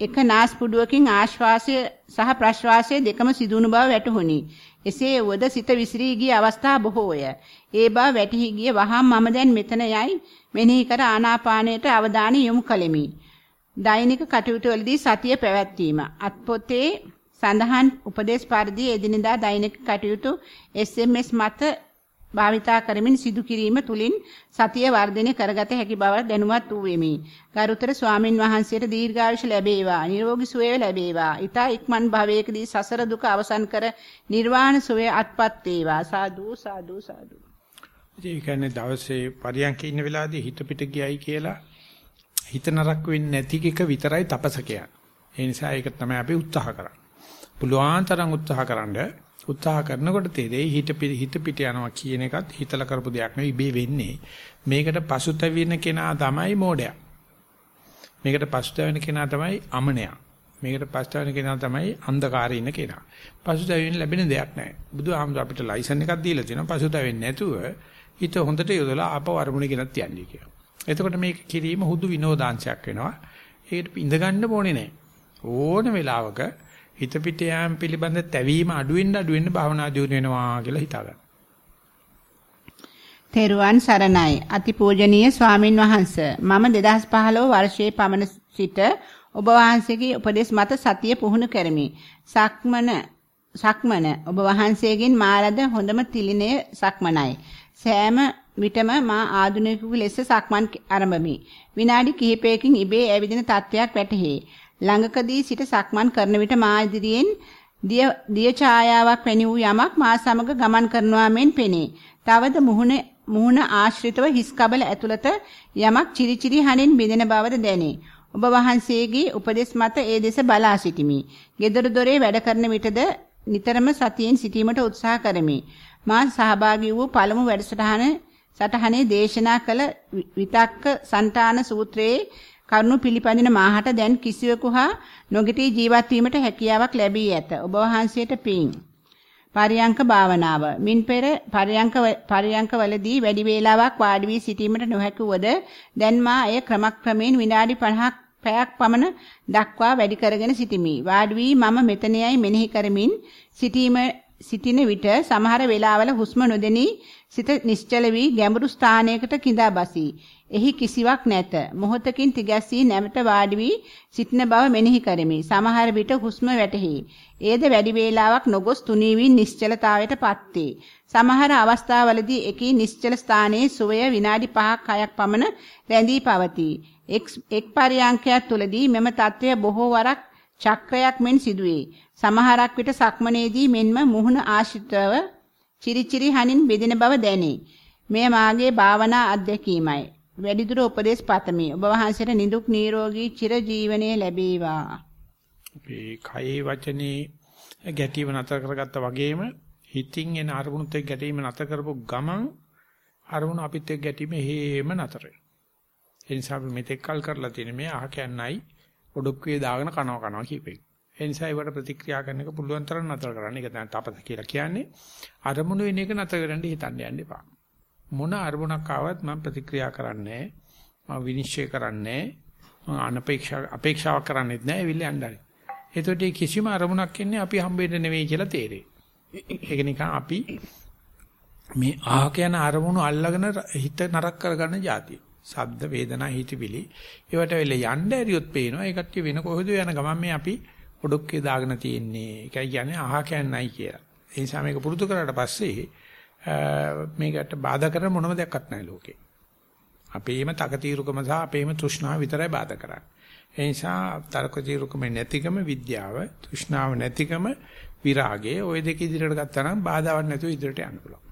Speaker 2: එක නාස්පුඩුවකින් ආශ්වාසය සහ ප්‍රශ්වාසය දෙකම සිදුවුණු බව වැටහුණි. එසේ වුවද සිත විසිරී ගිය අවස්ථා බොහෝය. ඒ බව වැටහි ගිය වහම් මම දැන් මෙතන යයි මෙනෙහි කර ආනාපානයට අවධානය යොමු කළෙමි. දෛනික කටයුතු වලදී සතිය පැවැත්වීම. අත්පොතේ සඳහන් උපදේශ පරිදි එදිනදා දෛනික කටයුතු SMS මත භාවිතා කරමින් සිදු කිරීම තුලින් සතිය වර්ධනය කරගත හැකි බව දැනුවත් වූ වෙමි. ගරුතර ස්වාමින් වහන්සේට දීර්ඝායුෂ ලැබේවා, නිරෝගී සුවය ලැබේවා. ඊතා ඉක්මන් භවයකදී සසර දුක අවසන් කර නිර්වාණ සුවය අත්පත් වේවා. සාදු සාදු සාදු.
Speaker 1: ඒ කියන්නේ දවසේ පරියන්ක ඉන්න වෙලාවේදී හිත පිට ගියයි කියලා හිත නරක වෙන්නේ නැති එක විතරයි තපස කියන්නේ. ඒ නිසා ඒක තමයි අපි උත්සාහ කරන්නේ. පුළුවන් තරම් උත්සාහ කරන්නේ උත්සාහ කරනකොට තේරෙයි හිත හිත පිට යනවා කියන එකත් හිතලා කරපු දෙයක් නෙවෙයි ඉබේ වෙන්නේ. මේකට පසුතැවෙන කෙනා තමයි මෝඩයා. මේකට පසුතැවෙන කෙනා තමයි අමනයා. මේකට පසුතැවෙන කෙනා තමයි අන්ධකාරේ ඉන්න කෙනා. පසුතැවෙන්න ලැබෙන දෙයක් නැහැ. බුදුහාමුදුර අපිට ලයිසන් එකක් දීලා තියෙනවා පසුතැවෙන්නේ නැතුව හිත හොඳට යොදලා ආපහු අරමුණ ගෙනත් යන්නේ කියලා. එතකොට මේක කිරීම හුදු විනෝදාංශයක් වෙනවා. ඒකට ඉඳ ගන්න ඕනේ නැහැ. ඕන වෙලාවක හිත පිට යාම පිළිබඳ තැවීම අඩුවෙන් අඩුවෙන් භාවනා දියුණු වෙනවා කියලා හිතා ගන්න.
Speaker 2: තෙරුවන් සරණයි. අතිපූජනීය ස්වාමින් වහන්සේ. මම 2015 වර්ෂයේ පමණ සිට ඔබ වහන්සේගේ උපදෙස් මත සතිය පුහුණු කරමි. සක්මන සක්මන ඔබ වහන්සේගෙන් මාලද හොඳම තිලිනේ සක්මනයි. සෑම විටම මා ආධුනිකයෙකු ලෙස සක්මන් ආරම්භමි. විනාඩි කිහිපයකින් ඉබේ ඇවිදින තත්වයක් වැටහි. ළඟකදී සිට සක්මන් කරන විට මා ඉදිරියෙන් දිය දිය ඡායාවක් වැනි වූ යමක් මා සමග ගමන් කරනවා මෙන් පෙනේ. තවද මුහුණ මුහුණ ආශ්‍රිතව හිස් කබල ඇතුළත යමක් චිරිචිරි හනින් බිඳෙන බවද දැනේ. ඔබ වහන්සේගේ උපදෙස් මත ඒ දෙස බලා සිටිමි. gedara dore වැඩ කරන විටද නිතරම සතියෙන් සිටීමට උත්සාහ කරමි. මා සහභාගී වූ පළමු වැඩසටහන සටහනේ දේශනා කළ විතක්ක సంతාන සූත්‍රයේ කරුණු පිළිපදින මාහට දැන් කිසිවෙකු හා නොගිටී ජීවත් වීමට හැකියාවක් ලැබී ඇත. ඔබ වහන්සේට පිං. පරියංක භාවනාව. මින් පෙර පරියංක පරියංකවලදී වැඩි වේලාවක් වාඩි වී සිටීමට නොහැකි වද දැන් මා එය ක්‍රමක්‍රමයෙන් විනාඩි 50ක් පැයක් පමණ දක්වා වැඩි කරගෙන සිටිමි. වාඩි වී මම මෙතනයයි මෙනෙහි කරමින් සිටීම සිටින විට සමහර වෙලාවල හුස්ම නොදෙනී සිත නිශ්චල වී ගැඹුරු ස්ථානයකට கிඳා බසී. එහි කිසිවක් නැත. මොහොතකින් තිගැස්සී නැවත වාඩි වී සිටින බව මෙනෙහි කරමි. සමහර විට හුස්ම වැටහි. ඒද වැඩි වේලාවක් නොගොස් තුනී වී නිශ්චලතාවයට පත්වේ. සමහර අවස්ථාවලදී එකී නිශ්චල ස්ථානයේ සුවය විනාඩි 5ක් 6ක් පමණ රැඳී පවතී. එක් පරියන්කයක් තුලදී මෙම తත්වය බොහෝ වරක් චක්‍රයක් මෙන් සිදුවේ. සමහරක් විට සක්මනේදී මෙන්ම මුහුණ ආශ්‍රිතව චිරිචිරි හනින් බෙදෙන බව දැනේ. මෙය මාගේ භාවනා අත්දැකීමයි. වැඩිදුර උපදේශ පතමි. ඔබ වහන්සේට නිදුක් නිරෝගී චිර ජීවනයේ ලැබේවා.
Speaker 1: අපේ කයේ වචනේ ගැටීම නතර කරගත්තා වගේම හිතින් එන අරමුණුත් එක්ක ගැටීම නතර කරපු ගමන් අරමුණ අපිත් එක්ක ගැටීම හේම නතර වෙනවා. ඒ නිසා අපි මෙතෙක් කල් කරලා තියෙන මේ අහ කියන්නයි ඔඩොක්කුවේ දාගෙන කනවා කනවා කියපේ. ඒ නිසා ඒවට ප්‍රතික්‍රියා කරන එක පුළුවන් තරම් නතර කරන්න. ඒක තමයි තපස කියලා කියන්නේ. අරමුණු වෙන එක නතර කරන්න හිතන්න යන්න එපා. මොන අරමුණක් ආවත් මම ප්‍රතික්‍රියා කරන්නේ මම විනිශ්චය කරන්නේ මම අනපේක්ෂා අපේක්ෂාවක් කරන්නේත් නැහැ එවිල යන්නයි. එතකොට කිසිම අරමුණක් එන්නේ අපි හම්බෙන්න නෙවෙයි කියලා තේරෙයි. ඒක නිකන් අපි මේ ආහක යන අරමුණු අල්ලගෙන හිත නරක කරගන්න જાතිය. ශබ්ද වේදනා හිතවිලි ඒවට වෙල යන්න ඇරියොත් පේනවා ඒ කට්ටිය වෙන කොහෙද යන ගමන් මේ අපි ඔඩොක්කේ දාගෙන තියෙන්නේ. ඒකයි කියන්නේ අහක යන්නයි කියලා. ඒ නිසා මේක පුරුදු කරාට පස්සේ මේකට බාධා කරන මොනම දෙයක්වත් නැහැ ලෝකේ. අපේම තකතිරුකම සහ අපේම තෘෂ්ණාව විතරයි බාධා කරන්නේ. ඒ නිසා තර්කතිරුකම නැතිකම විද්‍යාව, තෘෂ්ණාව නැතිකම විරාගය ওই දෙක ඉදිරියට ගත්තා නම් බාධාවක් නැතුව ඉදිරියට යන්න පුළුවන්.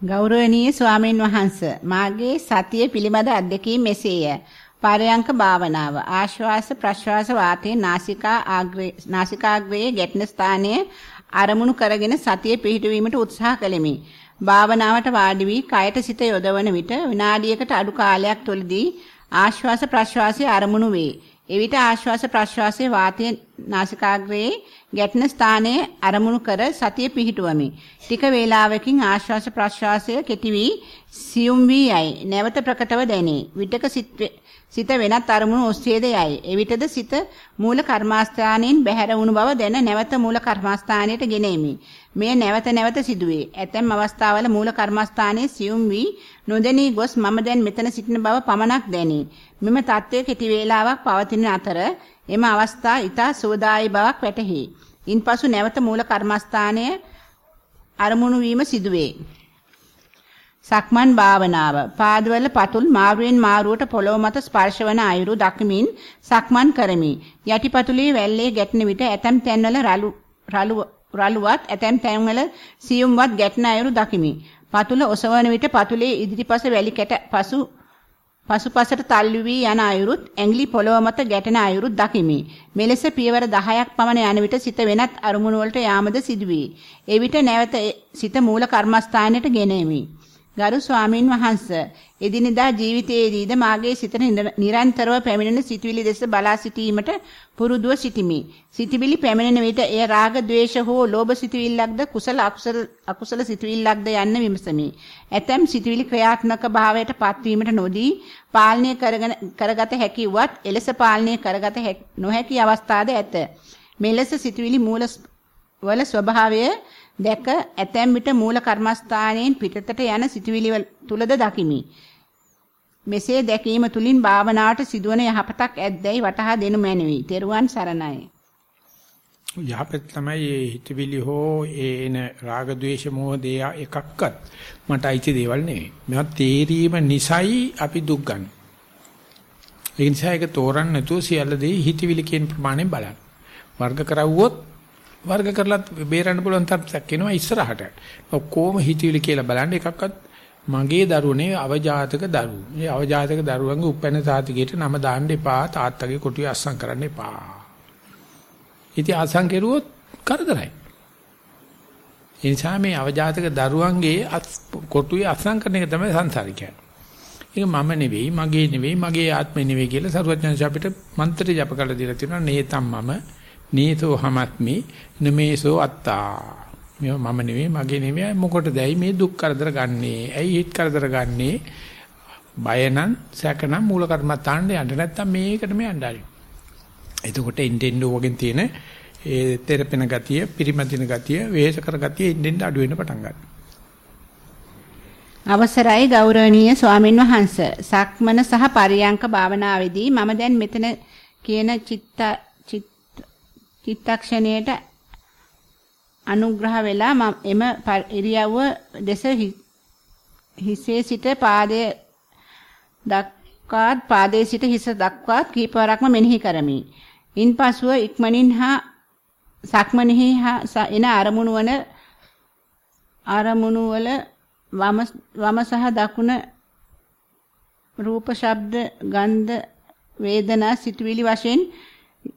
Speaker 2: ගෞරවනීය ස්වාමීන් වහන්ස මාගේ සතිය පිළිබඳ අත්දැකීම් මෙසේය. පරයන්ක භාවනාව ආශ්වාස ප්‍රශ්වාස වාතයේ නාසිකා ආග්‍රේ නාසිකාග්‍රයේ ගැටෙන ස්ථානයේ අරමුණු කරගෙන සතිය පිහිටුවීමට උත්සාහ කළෙමි. භාවනාවට වාඩි වී කයට සිත යොදවන විට විනාඩියකට අඩු කාලයක් තුළදී ආශ්වාස ප්‍රශ්වාසයේ අරමුණු වේ. එවිට ආශ්වාස ප්‍රශ්වාසයේ වාතයේ නාසිකාග්‍රයේ ගැටෙන ස්ථානයේ අරමුණු කර සතිය පිහිටුවමි. ටික වේලාවකින් ආශ්වාස ප්‍රශ්වාසය කෙටි වී සියුම් වී යයි. නැවත ප්‍රකටව දැනේ. විටක සිත වෙනත් අරමුණු ඔස්සේද යයි. එවිටද සිත මූල කර්මාස්ථානයෙන් බැහැර වුණු බව දැන නැවත මූල කර්මාස්ථානයට ගෙනෙමි. මෙය නැවත නැවත සිදුවේ. ඇතැම් අවස්ථාවල මූල කර්මස්ථානයේ සියුම් වී නොදැනී ගොස් මම දැන් මෙතන සිටින බව පමණක් දැනේ. මෙම தත්ත්වය කෙටි වේලාවක් පවතින අතර එම අවස්ථා ඊතා සෝදායි බවක් වැටහි. ඉන්පසු නැවත මූල කර්මස්ථානය අරමුණු වීම සිදුවේ. සක්මන් භාවනාව පාදවල පතුල් මාරුවෙන් මාරුවට පොළොව මත ස්පර්ශවන අයුරු දක්මින් සක්මන් කරමි. යටිපතුලේ වැල්ලේ ගැටෙන විට ඇතම් තැන්වල රළු රළු රළුවත් ඇතැම් තැන්වල සියුම්වත් ගැටෙන අයුරු දකිමි. පතුල ඔසවන විට පතුලේ ඉදිරිපස වැලි කැට පසු පසුපසට තල්ලු වී යන අයුරුත් ඇඟිලි පොළව මත ගැටෙන අයුරුත් දකිමි. මෙලෙස පියවර 10ක් පමණ යන විට සිත වෙනත් අරමුණු වලට යාමද සිදුවේ. එවිට නැවත සිත මූල කර්මස්ථානයට ගෙනෙමි. ගරු ස්වාමින් වහන්සේ එදිනෙදා ජීවිතයේදීද මාගේ සිතට නිරන්තරව පැමිණෙන සිතුවිලි දෙස බලා සිටීමට පුරුදුව සිටිමි. සිතුවිලි පැමිණෙන විට එය රාග, ద్వේෂ හෝ ලෝභ සිතුවිල්ලක්ද කුසල අකුසල අකුසල සිතුවිල්ලක්ද යන්න විමසමි. ඇතැම් සිතුවිලි ක්‍රියාත්මක භාවයට පත්වීමට නොදී පාලනය කරගෙන කරගත හැකි වත් එලෙස පාලනය කරගත නොහැකි අවස්ථාද ඇත. මෙලෙස සිතුවිලි මූල වල ස්වභාවය දැක ඇතැම් විට මූල කර්මස්ථානයෙන් පිටතට යන සිතුවිලි තුලද දකිමි. මෙසේ දැකීම තුලින් භාවනාවට සිදුවන යහපතක් ඇද්දැයි වටහා දෙනු මැනවි. තෙරුවන් සරණයි.
Speaker 1: යහපත තමයි මේ හිතවිලි හෝ ඒන රාග ద్వේෂ මොහ දෙය එකක්වත් මට අයිති දේවල් නෙවෙයි. මේවා තේරීම නිසයි අපි දුක් ගන්න. ඒ නිසා ඒක තෝරන්න නැතුව සියල්ල දේ හිතවිලි කියන ප්‍රමාණයෙන් බලන්න. වර්ග කරවුවොත් වර්ග කරලා බේරන්න පුළුවන් තත්ත්වයක් එනවා ඉස්සරහට. ඔක්කොම හිතවිලි කියලා බලන්න එකක්වත් මගේ දරුවනේ අවජාතක දරුවෝ. මේ අවජාතක දරුවන්ගේ උපැන්න සාතිකයට නම දාන්න එපා. තාත්තගේ කොටුවේ අස්සම් කරන්න එපා. ඉතින් අස්සම් කෙරුවොත් කරදරයි. ඒ නිසා මේ අවජාතක දරුවන්ගේ කොටුවේ අස්සම් කරන එක තමයි සංසාරික කියන්නේ. ඒක මම නෙවෙයි, මගේ නෙවෙයි, මගේ ආත්මෙ නෙවෙයි කියලා සරුවඥාන්ස අපිට මන්ත්‍ර ජප කරලා දීලා තියෙනවා. නේතම් මම නීතෝ හමත්මි නමේසෝ අත්තා. මේ මම නෙවෙයි මගේ නෙවෙයි මොකටදයි මේ දුක් කරදර ගන්නෙ? ඇයි හිත කරදර ගන්නෙ? බය නම් සැක නම් මූල කර්මත්තාන්න යන්න. නැත්තම් මේකටම යන්න ආරි එතකොට ඉන්ටෙන්ඩෝ වගේ තියෙන ඒ තෙරපෙන ගතිය පිරිමදින ගතිය වේශ කර ගතිය ඉන්ටෙන්ඩ අඩු වෙන්න පටන් ගන්නවා.
Speaker 2: අවසරයි ගෞරවනීය ස්වාමින් වහන්ස. සක්මන සහ පරියංක භාවනාවේදී මම දැන් මෙතන කියන චිත්ත චිත්තක්ෂණයට අනුග්‍රහ වෙලා එම ඉරියව්ව දෙස හිසේ සිට පාදයේ දක්වාත් පාදයේ සිට හිස දක්වාත් කීපවරක්ම මෙනෙහි කරමි. ඉන්පසුව ඉක්මනින් හා සක්මනෙහි හා එන අරමුණු වන අරමුණු වල වම වම සහ දකුණ රූප ශබ්ද ගන්ධ වේදනා සිතුවිලි වශයෙන්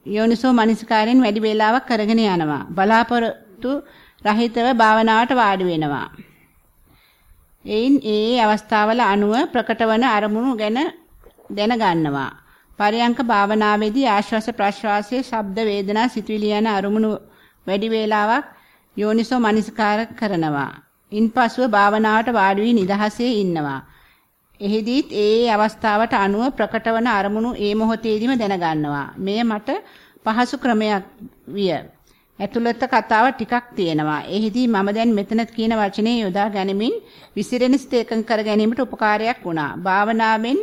Speaker 2: යෝනිසෝ මනසිකාරයෙන් වැඩි වේලාවක් කරගෙන යනවා. බලාපොරොත්තු රහිතව භාවනාවට වාඩි වෙනවා. එයින් ඒ අවස්ථාවල අනුව ප්‍රකටවන අරමුණු ගැන දැනගන්නවා. පරයන්ක භාවනාවේදී ආශ්වාස ප්‍රශ්වාසයේ ශබ්ද වේදනා සිතුවිලි යන අරමුණු වැඩි වේලාවක් යෝනිසෝ මනසිකාර කරනවා. ඉන්පසුව භාවනාවට වාඩි වී නිදහසේ ඉන්නවා. එහිදීත් ඒ අවස්ථාවට අනුව ප්‍රකටවන අරමුණු ඒ මොහොතේදීම දැනගන්නවා. මෙය මට පහසු ක්‍රමයක් විය. ඇතුළත කතාව ටිකක් තියෙනවා. එහිදී මම දැන් මෙතන කියන වචනේ යොදා ගැනීමෙන් විසිරෙන සිත එකඟ කර ගැනීමට උපකාරයක් වුණා. භාවනාවෙන්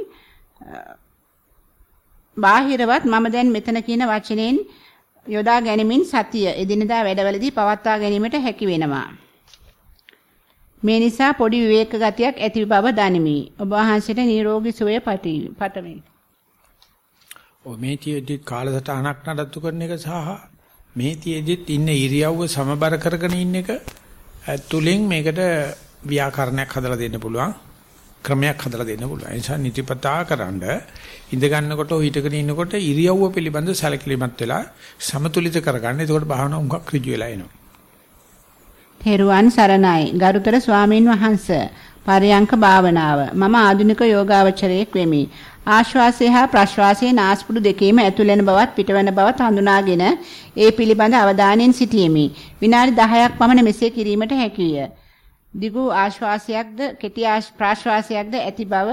Speaker 2: බාහිරවත් මම දැන් මෙතන කියන වචනෙන් යොදා ගැනීමෙන් සතිය එදිනදා වැඩවලදී පවත්වා ගැනීමට හැකි වෙනවා. මේ නිසා පොඩි විවේක ගතියක් ඇති බව දනිමි. ඔබ වහන්සේට නිරෝගී සුවය පතමි.
Speaker 1: ඔ මේ තියේදී කාලසටහනක් නඩත්තු කරන එක සහ මේ තියේදීත් ඉන්න ඉරියව්ව සමබර කරගෙන ඉන්න එක තුලින් මේකට ව්‍යාකරණයක් හදලා දෙන්න පුළුවන්. ක්‍රමයක් හදලා දෙන්න පුළුවන්. ඒ නිසා නිතිපතා කරන්ඩ ඉඳ ගන්නකොට හිටගෙන ඉන්නකොට ඉරියව්ව පිළිබඳ සැලකිලිමත් වෙලා සමතුලිත කරගන්න. එතකොට භාවනාව උඟක් ඍජු වෙලා එනවා.
Speaker 2: තෙරුවන් සරණයි. ගරුතර ස්වාමින් වහන්සේ පරයන්ක භාවනාව. මම ආධුනික යෝගාවචරයෙක් වෙමි. ආශ්වාසය හා ප්‍රශ්වාසයේ නාස්පුඩු දෙකේම ඇතුළෙන බවත් පිටවන බවත් හඳුනාගෙන ඒ පිළිබඳ අවධානයෙන් සිටියෙමි. විනාඩි 10ක් පමණ මෙසේ කිරීමට හැකිය. දිගු ආශ්වාසයක්ද කෙටි ප්‍රාශ්වාසයක්ද ඇති බව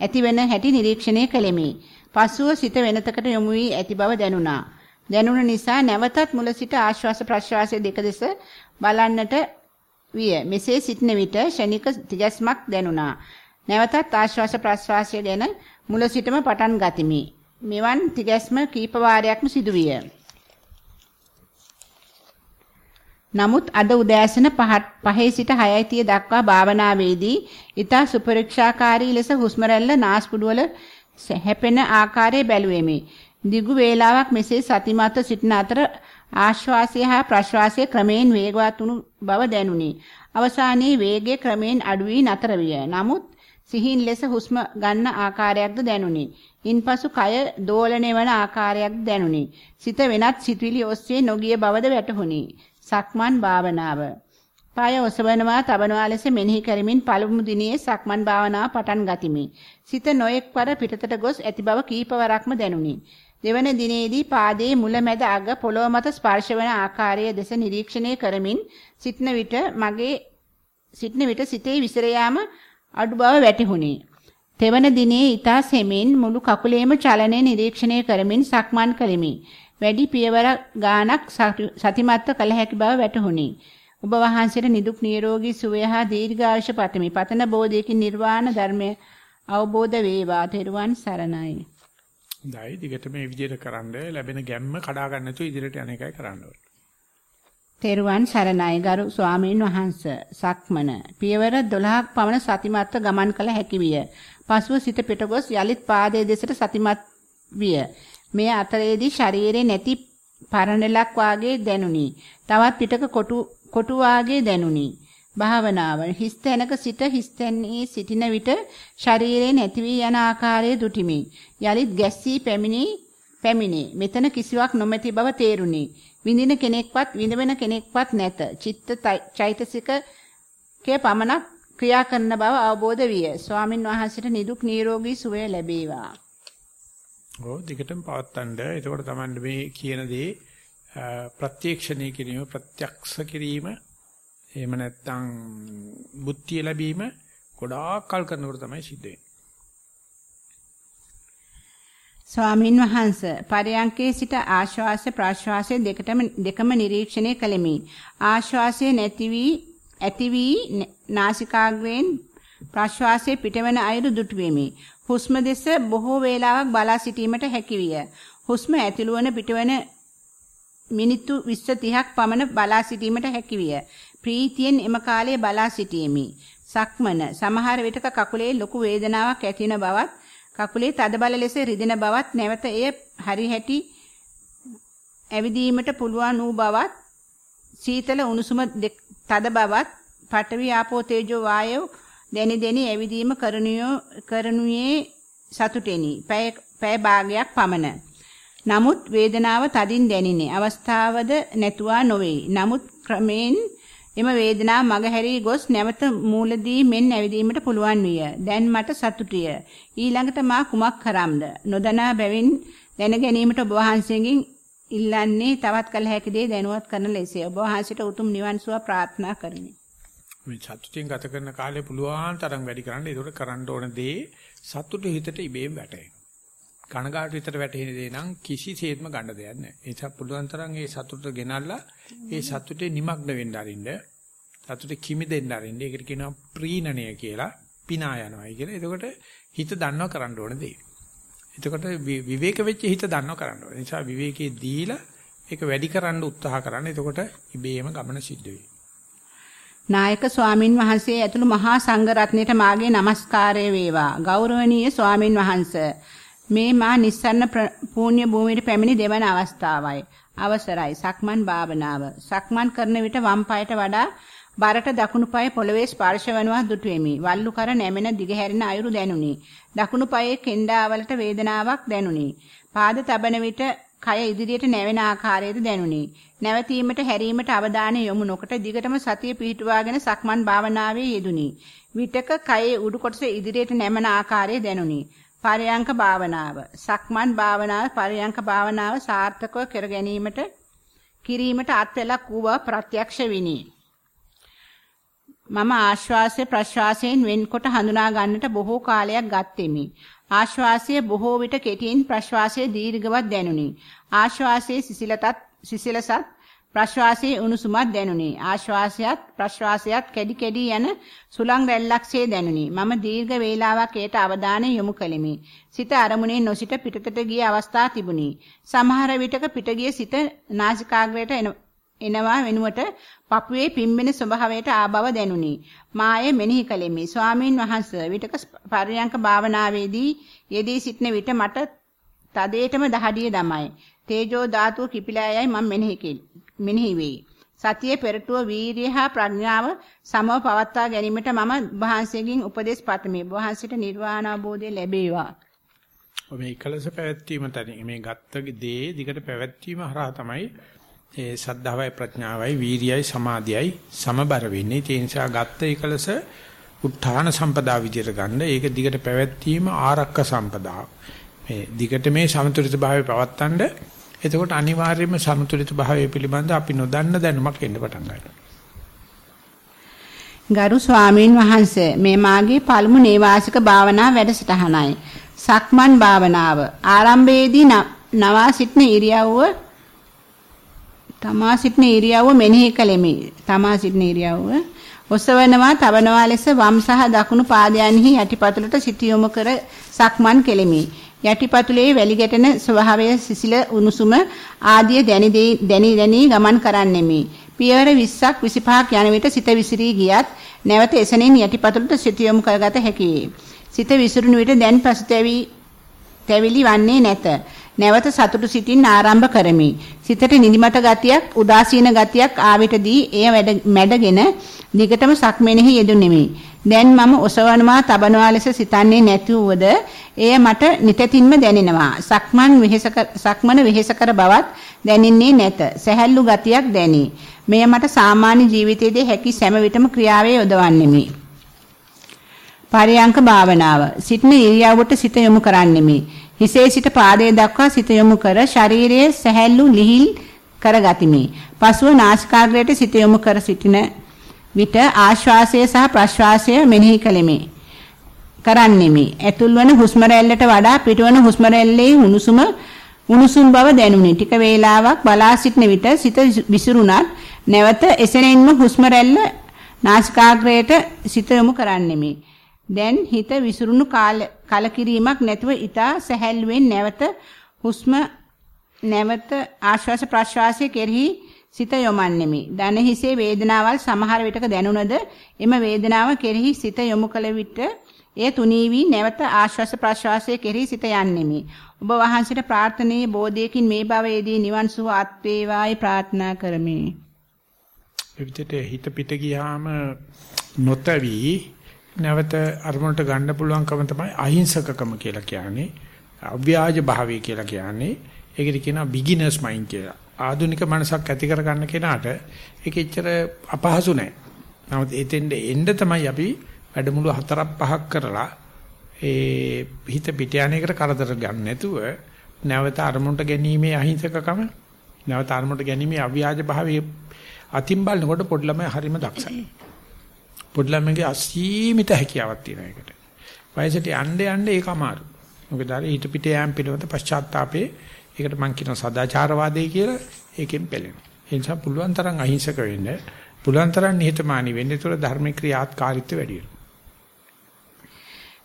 Speaker 2: ඇතිවෙන හැටි නිරීක්ෂණය කළෙමි. පසුව සිත වෙනතකට යොමු වී ඇති බව දැනුණා. දැනුණ නිසා නැවතත් මුල සිට ආශ්වාස ප්‍රශ්වාසයේ දෙක දෙස බලන්නට විය. මෙසේ සිටන විට ෂණික තිගැස්මක් දැනුණා. නැවතත් ආශ්වාස ප්‍රශ්වාසය ගැන මුල සිටම පටන් ගතිමි. මෙවන් තිගැස්ම කීප වාරයක්ම සිදුවිය. නමුත් අද උදෑසන 5 සිට 6:30 දක්වා භාවනාවේදී ඊතා සුපරීක්ෂාකාරී ලෙස හුස්ම රැල්ල නාස්පුඩුවල හැපෙන ආකාරය බැලුවෙමි. දිගු වේලාවක් මෙසේ සතිමත්ව සිටින අතර ආශ්වාසය හා ප්‍රශ්වාසය ක්‍රමයෙන් වේගවත් වුණු බව දැනුනි. අවසානයේ වේගය ක්‍රමයෙන් අඩු වී නතර විය. නමුත් සිහින් ලෙස හුස්ම ගන්න ආකාරයක්ද දැනුනි. ඉන්පසු කය දෝලණය වන ආකාරයක්ද දැනුනි. සිත වෙනත් සිතුවිලි ඔස්සේ නොගිය බවද වැටහුණි. සක්මන් භාවනාව. පාය ඔසවනවා තබනවා ලෙස මෙනෙහි කරමින් පළමු දිනේ සක්මන් භාවනාව පටන් ගතිමි. සිත නොඑක්වර පිටතට ගොස් ඇති බව කීපවරක්ම දැනුනි. දෙවන දිනේදී පාදයේ මුල මැද අග පොළොව මත ස්පර්ශ වන ආකාරය දෙස නිරීක්ෂණය කරමින් සිටන විට මගේ සිටන විට සිතේ විසිර යාම අඩු බව වැටහුණි. තෙවන දිනේ ඊතා සෙමින් මුළු කකුලේම චලනය නිරීක්ෂණය කරමින් සක්මන් කළෙමි. වැඩි පියවර ගානක් සතිමත්ව කළ හැකි බව වැටහුණි. ඔබ වහන්සේට නිදුක් නිරෝගී සුවය හා දීර්ඝායුෂ පතමි. පතන බෝධියකින් නිර්වාණ ධර්මය අවබෝධ වේවා. තෙරුවන් සරණයි.
Speaker 1: දැයි දිගට මේ විදිහට කරන්ඩ ලැබෙන ගැම්ම කඩා ගන්න නැතුව ඉදිරියට යන එකයි කරන්න ඕනේ.
Speaker 2: තෙරුවන් සරණයි ගරු ස්වාමීන් වහන්ස සක්මන පියවර 12ක් පමණ සතිමත්ව ගමන් කළ හැකි විය. පසුව සිත පිටගොස් යලිත් පාදයේ දෙසට සතිමත් විය. මේ අතරේදී ශරීරේ නැති පරණලක් වාගේ දැනුනි. තවත් පිටක කොටු කොටු වාගේ දැනුනි. භාවනාව හිස් තැනක සිට හිස් තැන්නේ සිටින විට ශරීරේ නැති වී යන ආකාරය දුටිමි. යලිත් ගැස්සී පැමිණි පැමිණි. මෙතන කිසිවක් නොමැති බව තේරුණි. විඳින කෙනෙක්වත් විඳවෙන කෙනෙක්වත් නැත. චිත්ත චෛතසික කේ පමණක් ක්‍රියා කරන බව අවබෝධ විය. ස්වාමින් වහන්සේට නිදුක් නිරෝගී සුවය ලැබේවා.
Speaker 1: ඔව් දිගටම පවත්තන්න. එතකොට තමයි මේ කියන දේ ප්‍රත්‍යක්ෂණය කිරීම ප්‍රත්‍යක්ෂ කිරීම එහෙම නැත්නම් බුද්ධිය ලැබීම ගොඩාක් කල් කරනකොට තමයි සිද්ධ වෙන්නේ.
Speaker 2: ස්වාමින් වහන්ස පරයන්කේ සිට ආශ්වාස ප්‍රාශ්වාසය දෙකටම දෙකම නිරීක්ෂණය කළෙමි. ආශ්වාසය නැති වී ඇති වී නාසිකාග්‍රයෙන් ප්‍රාශ්වාසයේ පිටවන අයුරු දුටු වෙමි. හුස්ම දෙස බොහෝ වේලාවක් බලා සිටීමට හැකියිය. හුස්ම ඇතුළු වන පිටවන මිනිත්තු 20 30ක් පමණ බලා සිටීමට හැකියිය. ප්‍රීතියෙන් එම කාලයේ බලා සිටීමි. සක්මන සමහර විටක කකුලේ ලොකු වේදනාවක් ඇතිවන බවත් කකුලේ තදබල ලෙස රිදෙන බවත් නැවත එය හරි හැටි ඇවිදීමට පුළුවන් වූ බවත් සීතල උණුසුම තද බවත් පඨවි ආපෝ තේජෝ වායෝ දැනි දැනි ඇවිදීම කරනුයේ සතුටෙනි. පැය භාගයක් පමණ. නමුත් වේදනාව තදින් දැනිනේ. අවස්ථාවද නැතුවා නොවේ. නමුත් ක්‍රමෙන් එම වේදනාව මගහැරී ගොස් නැවත මූලදී මෙන් ඇවිදීමට පුළුවන් විය. දැන් මට සතුටිය. ඊළඟට මා කුමක් කරම්ද? නොදනා බැවින් දැන ගැනීමට ඔබ වහන්සේගෙන් ඉල්ලන්නේ තවත් කල හැකි දේ දැනුවත් කරන ලෙසයි. ඔබ වහන්සේට උතුම් නිවන් සුව ප්‍රාර්ථනා කරමි.
Speaker 1: මේ සතුටින් ගත කරන කාලේ පුළුවන් තරම් වැඩි කරන්න. ඒකට කරන්න ඕන දේ සතුට හිතට ඉබේම වැටෙනවා. කනගාටු විතර වැටෙන දේ නම් කිසිසේත්ම ගන්න දෙයක් නැහැ. ඒ නිසා පුළුවන් තරම් ඒ සතුට ගෙනල්ලා ඒ සතුටේ নিমগ্ন වෙන්න අරින්න. සතුටේ කිමි දෙන්න අරින්න. ඒකට කියනවා ප්‍රීණණය කියලා. පිනා යනවා කියලා. එතකොට හිත දන්නව කරන්න ඕන දේ. එතකොට විවේක වෙච්ච හිත දන්නව කරන්න ඕන. නිසා විවේකයේ දීලා ඒක වැඩි කරන්න උත්සාහ කරන්න. එතකොට ඉබේම ගමන සිද්ධ වෙයි.
Speaker 2: නායක ස්වාමින් වහන්සේ ඇතුළු මහා සංඝ රත්නයට මාගේ নমස්කාරය වේවා. ගෞරවනීය ස්වාමින් වහන්සේ මේ මා නිස්සන්න පුණ්‍ය භූමියට පැමිණි දෙවන අවස්ථාවයි. අවසරයි සක්මන් භාවනාව. සක්මන් කරන විට වම් පායට වඩා බරට දකුණු පාය පොළවේ ස්පර්ශ වනවා දුටු වෙමි. වල්ලු කර නැමෙන දිගහැරෙන අයුරු දැනුනි. දකුණු පායේ කෙන්ඩාවලට වේදනාවක් දැනුනි. පාද තබන විට කය ඉදිරියට නැවෙන ආකාරයද දැනුනි. නැවතීමට හැරීමට අවධානය යොමු නොකොට දිගටම සතිය පිහිටුවාගෙන සක්මන් භාවනාවේ යෙදුනි. විටක කයේ උඩු කොටස ඉදිරියට නැමෙන ආකාරය දැනුනි. පරයන්ක භාවනාව. සක්මන් භාවනාව පරයන්ක භාවනාව සාර්ථකව කර ගැනීමට කිරීමට අත්වැලක් වූ බව ප්‍රත්‍යක්ෂ විනි. මම ආශ්වාසය ප්‍රශ්වාසයෙන් වෙන්කොට හඳුනා ගන්නට බොහෝ කාලයක් ගත්ෙමි. ආශ්වාසය බොහෝ විට කෙටියෙන් ප්‍රශ්වාසය දීර්ඝවත් දැනුනි. ආශ්වාසයේ සිසිලතත් සිසිලසත් ප්‍රශ්වාසයේ උණුසුමත් දැනුනි. ආශ්වාසයත් ප්‍රශ්වාසයත් කැඩි කැඩි යන සුළං රැල්ලක්සේ දැනුනි. මම දීර්ඝ වේලාවක් ඒට අවධානය යොමු කළෙමි. සිත අරමුණේ නොසිට පිටතට ගිය අවස්ථා තිබුණි. සමහර විටක පිට ගිය සිත නාසිකාග්‍රයට එනවා වෙනුවට පපුවේ පිම්බෙන ස්වභාවයට ආබව දැනුනි. මාය මෙනෙහි කළෙමි. ස්වාමීන් වහන්සේ විටක පරියංක භාවනාවේදී යෙදී සිටන විට මට තදේටම දහඩිය දමයි. තේජෝ ධාතුව කිපිලා යයි මම මෙනෙහි මෙනෙහි වෙයි. සතියේ පෙරටුව වීරිය හා ප්‍රඥාව සමව පවත්වා ගැනීමට මම වහන්සේගෙන් උපදෙස් පතමි. වහන්සේට නිර්වාණ අවබෝධය ලැබේවා.
Speaker 1: මේ එකලස පැවැත්වීම තනි මේ ගත්ත දේ දිගට පැවැත්වීම හරහා තමයි ඒ සද්ධාවයි ප්‍රඥාවයි වීරියයි සමාධියයි සමබර වෙන්නේ. ඒ නිසා ගත්ත එකලස උත්ථාන සම්පදා විදියට ගන්න. ඒක දිගට පැවැත්වීම ආරක්ක සම්පදා. මේ දිගට මේ සමතුලිත භාවය පවත්තන්න එතකොට අනිවාර්යයෙන්ම සමතුලිත භාවය පිළිබඳ අපි නොදන්න දැනුමක් එන්න පටන් ගන්නවා.
Speaker 2: ගරු ස්වාමීන් වහන්සේ මේ මාගේ පළමු නේවාසික භාවනා වැඩසටහනයි. සක්මන් භාවනාව ආරම්භයේදී නවා සිටින ඉරියව්ව තමා සිටින ඉරියව්ව මෙනෙහි කළෙමි. තමා සිටින ඉරියව්ව ඔසවනවා තබනවා ලෙස වම් සහ දකුණු පාදයන්හි යටිපතුලට සිත යොමු කර සක්මන් කෙලිමි. යටිපතුලේ වැලි ගැටෙන ස්වභාවය සිසිල උණුසුම ආදිය දැනි දැනි දැනි ගමන් කරන්නෙමි. පියවර 20ක් 25ක් යන විට සිත විසිරී ගියත් නැවත එසෙනින් යටිපතුලට සිත යොමු කරගත හැකියි. සිත විසිරුණු විට දැන් පසුතැවි තැවිලි වන්නේ නැත. නැවත සතුටු සිතින් ආරම්භ කරමි. සිතට නිදිමත ගතියක්, උදාසීන ගතියක් ආවිතදී එය මැඩගෙන දිගටම සක්මෙනෙහි යෙදුණෙමි. දැන් මම ඔසවනවා, තබනවා ලෙස සිතන්නේ නැතුවද එය මට නිතතින්ම දැනෙනවා. සක්මන් වෙහෙසකර සක්මන වෙහෙසකර බවත් දැනෙන්නේ නැත. සැහැල්ලු ගතියක් දැනේ. මෙය මට සාමාන්‍ය ජීවිතයේදී හැකි සෑම විටම ක්‍රියාවේ යොදවන්නෙමි. පරියංක භාවනාව. සිටින ඉරියව්වට සිත යොමු කරන්නෙමි. හිසේ සිට පාදයේ දක්වා සිත යොමු කර ශරීරයේ සැහැල්ලු ලිහිල් කරගතිමි. පසුව නාසිකාග්‍රයට සිත යොමු කර සිටින විට ආශ්වාසය සහ ප්‍රශ්වාසය මෙනෙහි කෙලිමි. කරන්නෙමි. ඇතුල්වන හුස්ම රැල්ලට වඩා පිටවන හුස්ම රැල්ලේ උණුසුම උණුසුම් බව දැනුනි. ටික වේලාවක් බලා සිටන විට සිත විසිරුණත් නැවත එසෙනින්ම හුස්ම රැල්ල නාසිකාග්‍රයට සිත යොමු කරන්නෙමි. දැන් හිත විසිරුණු කලකිරීමක් නැතුව ඊතා සැහැල්ලුවෙන් නැවත හුස්ම නැවත ආශ්වාස ප්‍රශ්වාසයේ කෙරෙහි සිත යොමන්නෙමි. දන හිසේ වේදනාවල් සමහර විටක දැනුණද එම වේදනාව කෙරෙහි සිත යොමු කළ විට එය තුනී වී නැවත ආශ්වාස ප්‍රශ්වාසයේ කෙරෙහි සිත යන්නෙමි. ඔබ වහන්සේට ප්‍රාර්ථනීය බෝධියකින් මේ භවයේදී නිවන් සුව අත් වේවායි ප්‍රාර්ථනා කරමි.
Speaker 1: එවිට හිත පිට ගියාම නොතවි නැවත අරමුණට ගන්න පුළුවන්කම තමයි අහිංසකකම කියලා කියන්නේ. අව්‍යාජ භාවය කියලා කියන්නේ. ඒකට කියනවා බිග්ිනර්ස් මයින්ඩ් කියලා. ආධුනික මනසක් ඇති කර ගන්න කෙනාට ඒක එච්චර අපහසු නෑ. නමුත් එතෙන්ද එන්න තමයි අපි වැඩමුළු හතරක් පහක් කරලා ඒ හිත පිට යන්නේකට කරදර ගන්න නැතුව නැවත අරමුණට ගැනීමේ අහිංසකකම නැවත අරමුණට ගැනීමේ අව්‍යාජ භාවයේ අතින් බලනකොට පොඩි ළමයි හරිම දක්ෂයි. පොඩි ළමයිගේ අසීමිත හැකියාවක් තියෙන එකට. වයසට යන්න යන්න ඒක අමාරු. මොකද අර ඊට පිට යෑම පිළිවෙත පශ්චාත්තාපේ ඒකට මම කියන සදාචාරවාදී කියලා ඒකෙන් පෙළෙනවා. ඒ නිසා පුළුවන් තරම් අහිංසක වෙන්න, පුළුවන් තරම් නිහතමානී වෙන්න. ඒතර ධර්ම ක්‍රියාත්කාරීත්වය වැඩි වෙනවා.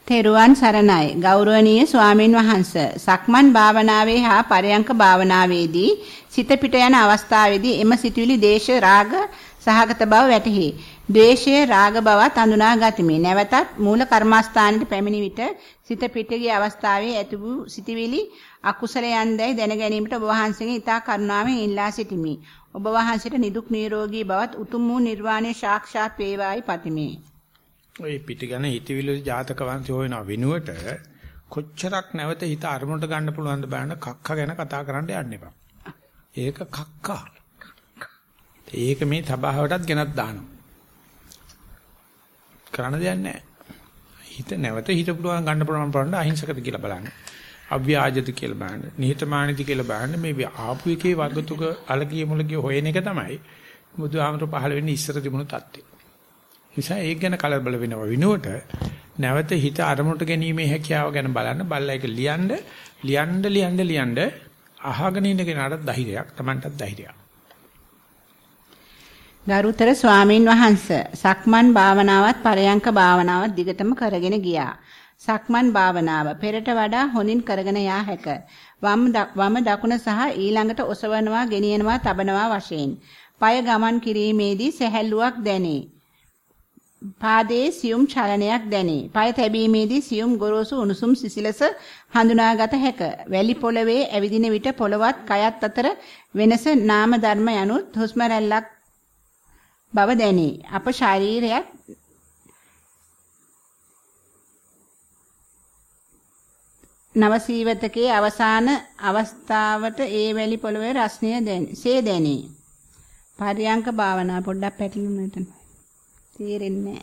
Speaker 2: තෙරුවන් සරණයි ගෞරවනීය ස්වාමින් වහන්සේ සක්මන් භාවනාවේ හා පරයන්ක භාවනාවේදී සිත පිට යන අවස්ථාවේදී එම සිතුවිලි දේශ රාග සහගත බව වැටහි. ද්වේෂයේ රාග බවත් හඳුනා ගතිමි. නැවතත් මූල කර්මස්ථානයේ පැමිණි විට සිත පිටගිය අවස්ථාවේ ඇති වූ සිටිවිලි අකුසලයන්දයි දැන ගැනීමට ඔබ වහන්සේගෙන් ඉතා කරුණාවෙන් ඉල්ලා සිටිමි. ඔබ වහන්සේට නිදුක් නිරෝගී බවත් උතුම් වූ නිර්වාණය සාක්ෂාත් වේවායි පතිමි.
Speaker 1: ඔය පිටිගන හිතවිලි ජාතක වංශය හොයන වෙනුවට කොච්චරක් නැවත හිත අරමුණට ගන්න පුළුවන්ද බලන්න කක්ක ගැන කතා කරන්න යන්න එපා. ඒක කක්කා. ඒක මේ සබාවටත් ගෙනත් දානවා. කරන්න දෙයක් නැහැ. හිත නැවත හිත පුළුවන් ගන්න පුළුවන් බලන්න අහිංසකද කියලා බලන්න. අව්‍යාජද කියලා බලන්න. නිහතමානීද කියලා බලන්න. මේ ආපු එකේ වගතුක අලගිය මුලගිය හොයන එක තමයි බුදුහාමර පහළ වෙන්නේ ඉස්සර තිබුණු தත්ත්වය. නිසා ඒක ගැන කලබල වෙනව විනුවට නැවත හිත අරමුණට ගැනීමේ හැකියාව ගැන බලන්න බල්ලා එක ලියන්න ලියන්න ලියන්න ලියන්න අහගෙන ඉන්න කෙනාට ධෛර්යයක් Tamanටත් ධෛර්යයක්.
Speaker 2: ගරුතර ස්වාමින් වහන්සේ සක්මන් භාවනාවත් පරයන්ක භාවනාවත් දිගටම කරගෙන ගියා. සක්මන් භාවනාව පෙරට වඩා හොඳින් කරගෙන යා හැක. වම් වම දකුණ සහ ඊළඟට ඔසවනවා, ගෙනියනවා, තබනවා වශයෙන්. পায় ගමන් කිරීමේදී සැහැල්ලුවක් දැනේ. පාදයේ සියුම් චලනයක් දැනේ. পায় තැබීමේදී සියුම් ගොරෝසු උණුසුම් සිසිලස හඳුනාගත හැක. වැලි පොළවේ ඇවිදින විට පොළවත් කයත් අතර වෙනස නාම ධර්ම යනුත් හුස්ම රැල්ලක් බව දැනේ. අප ශරීරයක් නවසීවතකේ අවසාන අවස්ථාවට ඒ වැලි පොළවේ රස්නය දැනේ. දැනේ. පරියංක භාවනා පොඩ්ඩක් පැටලුණා තේරෙන්නේ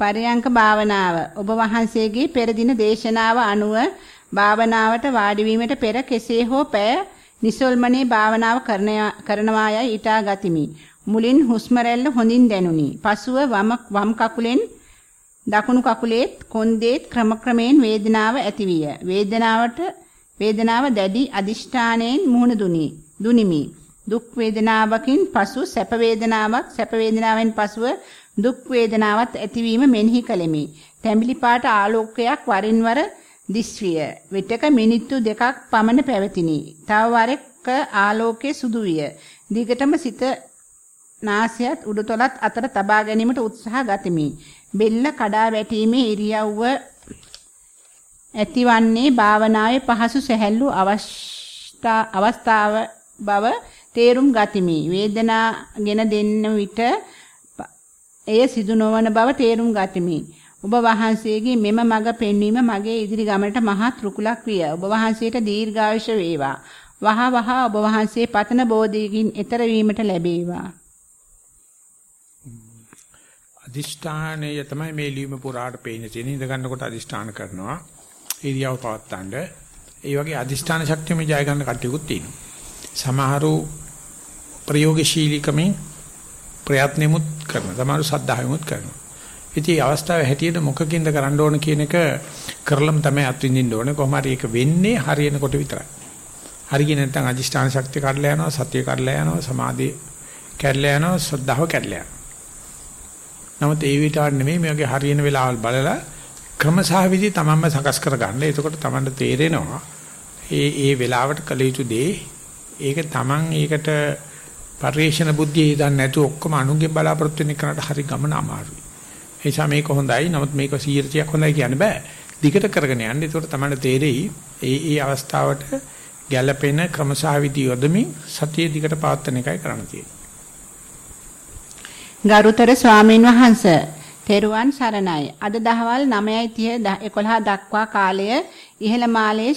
Speaker 2: පරයන්ක භාවනාව ඔබ වහන්සේගේ පෙර දින දේශනාව අනුව භාවනාවට වාඩි වීමට පෙර කෙසේ හෝ පැය නිසල්මනේ භාවනාව කරනවා යයි ඊටා ගතිමි. මුලින් හුස්ම රැල්ල හොඳින් දැනුනි. පසුව වම වම් කකුලෙන් දකුණු කකුලේත් කොන්දේත් ක්‍රමක්‍රමයෙන් වේදනාව ඇතිවිය. වේදනාවට වේදනාව දැඩි අදිෂ්ඨාණයෙන් මුහුණ දුනි. දුනිමි. දුක් වේදනාවකින් පසු සැප වේදනාවක් සැප වේදනාවෙන් පසුව දුක් වේදනාවත් ඇතිවීම මෙනෙහි කළෙමි. තැඹිලි පාට ආලෝකයක් වරින් වර දිස්විය. විටක මිනිත්තු දෙකක් පමණ පැවතිනි. තව වරක ආලෝකයේ සුදු විය. දිගටම සිත නාසයත් උඩුතලත් අතර තබා ගැනීමට උත්සාහ ගතිමි. බෙල්ල කඩා වැටීමේ ඉරියව්ව ඇතිවන්නේ භාවනාවේ පහසු සැහැල්ලු අවස්ථාව බව තේරුම් ගතිමි. වේදනාගෙන දෙන්න විට එය සිදු නොවන බව තේරුම් ගතිමි. ඔබ වහන්සේගේ මෙම මඟ පෙන්වීම මගේ ඉදිරි ගමනට මහත් රුකුලක් විය. ඔබ වහන්සේට දීර්ඝායුෂ වේවා. වහ වහ ඔබ වහන්සේ පතන බෝධියකින් එතර වීමට ලැබේවා.
Speaker 1: අදිෂ්ඨානය තමයි මේ ලියුම පුරාට පේන්නේ. තියෙන ඉඳ ගන්නකොට අදිෂ්ඨාන කරනවා. ඉරියව් පවත්තන්න. ඒ වගේ අදිෂ්ඨාන ශක්තිය මේ ජය ගන්න කටයුකුත් තියෙනවා. සමහරු ප්‍රයෝගශීලීකමෙන් ප්‍රයත්නෙමුත් කරනවා. සමහරු සද්ධාවෙමුත් කරනවා. ඉතින් මේ අවස්ථාවේ හැටියට මොකකින්ද කරන්න ඕන කියන එක කරලම තමයි අත්විඳින්න ඕනේ. කොහොම හරි ඒක වෙන්නේ හරියනකොට විතරයි. හරිය නැත්නම් අදිෂ්ඨාන ශක්තිය කඩලා යනවා සතිය කඩලා යනවා සමාධිය කැඩලා යනවා ශ්‍රද්ධාව කැඩලා යනවා. නමුත් ඒ විතරක් නෙමෙයි මේ වගේ හරියන වෙලාවල් බලලා ක්‍රමසහ විදි තමන්ම සකස් කරගන්න. එතකොට තමන්ට තේරෙනවා ඒ ඒ වෙලාවට කළ යුතු දේ ඒක තමන් ඒකට පරිේශන බුද්ධිය ඉදන් නැතුව ඔක්කොම අනුන්ගේ බලාපොරොත්තු වෙන කරාට හරි ගමන අමාරුයි. ඒ නිසා මේක හොඳයි. නමුත් මේක 100ක් හොඳයි කියන්න බෑ. දිගට කරගෙන යන්න. එතකොට තමන්ට තේරෙයි ඒ ඒ අවස්ථාවට ගැළපෙන ක්‍රමසහ විදි යොදමින් සතිය දිගට පවත්වන එකයි කරන්න තියෙන්නේ.
Speaker 2: ගරුතර ස්වාමීන් වහන්ස තෙරුවන් සරණයි. අද දහවල් 9:30 11 දක්වා කාලය ඉහළ මාලයේ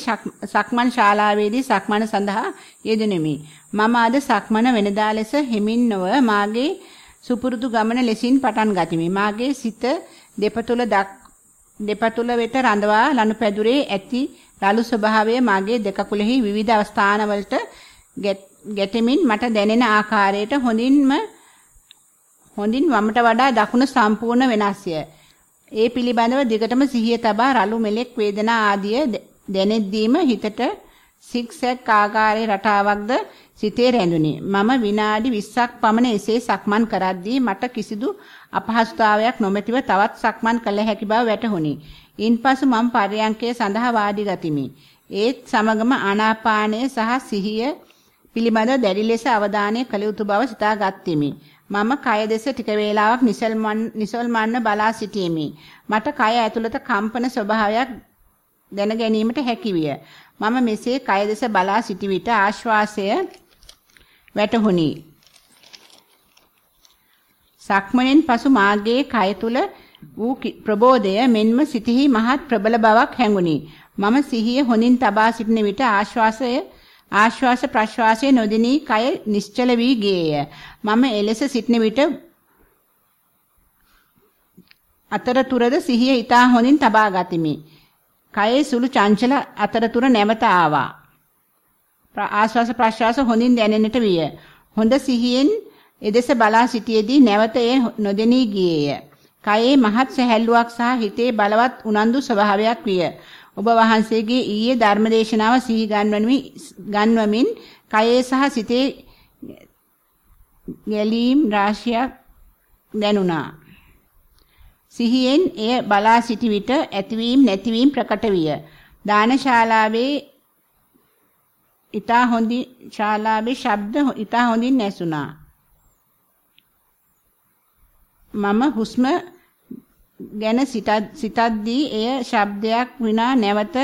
Speaker 2: සක්මන් ශාලාවේදී සක්මන සඳහා යෙදුණෙමි. මම අද සක්මන වෙනදා ලෙස හිමින් නොව මාගේ සුපුරුදු ගමන ලෙසින් පටන් ගතිමි. මාගේ සිත දෙපතුල දෙපතුල වෙත රඳවා ලනුපැදුරේ ඇති රළු ස්වභාවය මාගේ දෙකකුලෙහි විවිධ අවස්ථානවලට ගැටෙමින් මට දැනෙන ආකාරයට හොඳින්ම හොඳින් වමට වඩා දකුණ සම්පූර්ණ වෙනස්ය. ඒ පිළිබඳව දිගටම සිහිය තබා රළු මෙලෙක් වේදනා ආදිය දැනෙද්දීම හිතට සික්සැක් ආකාරයේ රටාවක්ද සිතේ රැඳුනි. මම විනාඩි 20ක් පමණ එසේ සක්මන් කරද්දී මට කිසිදු අපහසුතාවයක් නොමැතිව තවත් සක්මන් කළ හැකි බව වැටහුණි. ඉන්පසු මම පර්යංකය සඳහා වාඩි ගතිමි. ඒත් සමගම ආනාපානය සහ සිහිය පිළිබඳ දැඩි ලෙස අවධානය කළ යුතු බව සිතාගත්ෙමි. මම කය දෙස ටික වේලාවක් නිසල්මන් නිසල්මන්න බලා සිටීමි. මට කය ඇතුළත කම්පන ස්වභාවයක් දැන ගැනීමට හැකිවිය. මම මෙසේ කය දෙස බලා සිටි විට ආශ්වාසය වැටහුණි. සක්මණෙන් පසු මාගේ කය තුල වූ ප්‍රබෝධය මෙන්ම සිටිහි මහත් ප්‍රබල බවක් හැඟුණි. මම සිහිය හොඳින් තබා සිටින විට ආශ්වාසය ආශ්වාස ප්‍රශ්වාසයේ නොදිනී කය නිශ්චල වී ගියේය. මම එලෙස සිටන විට අතරතුරද සිහිය ඊටා හොඳින් තබා ගතිමි. කයේ සුළු චංචල අතරතුර නැවත ආවා. ආශ්වාස ප්‍රශ්වාස හොඳින් දැනෙන්නට විය. හොඳ සිහියෙන් එදෙස බලා සිටියේදී නැවත එය නොදෙනී ගියේය. කයේ මහත් සැහැල්ලුවක් සහ හිතේ බලවත් උනන්දු ස්වභාවයක් විය. ඔබ වහන්සේගේ ඊයේ ධර්මදේශනාව සිහි ගන්වමින් කයේ සහ සිතේ ගැලීම් රාශියක් දැනුණා. සිහියෙන් එය බලා සිටි විට ඇතිවීම නැතිවීම ප්‍රකට විය. දානශාලාවේ ඊතා හොඳින් ශාලාවේ ශබ්ද ඊතා හොඳින් නැසුණා. මම හුස්ම ගැන සිතද්දී එය ශබ්දයක් විනා නැවත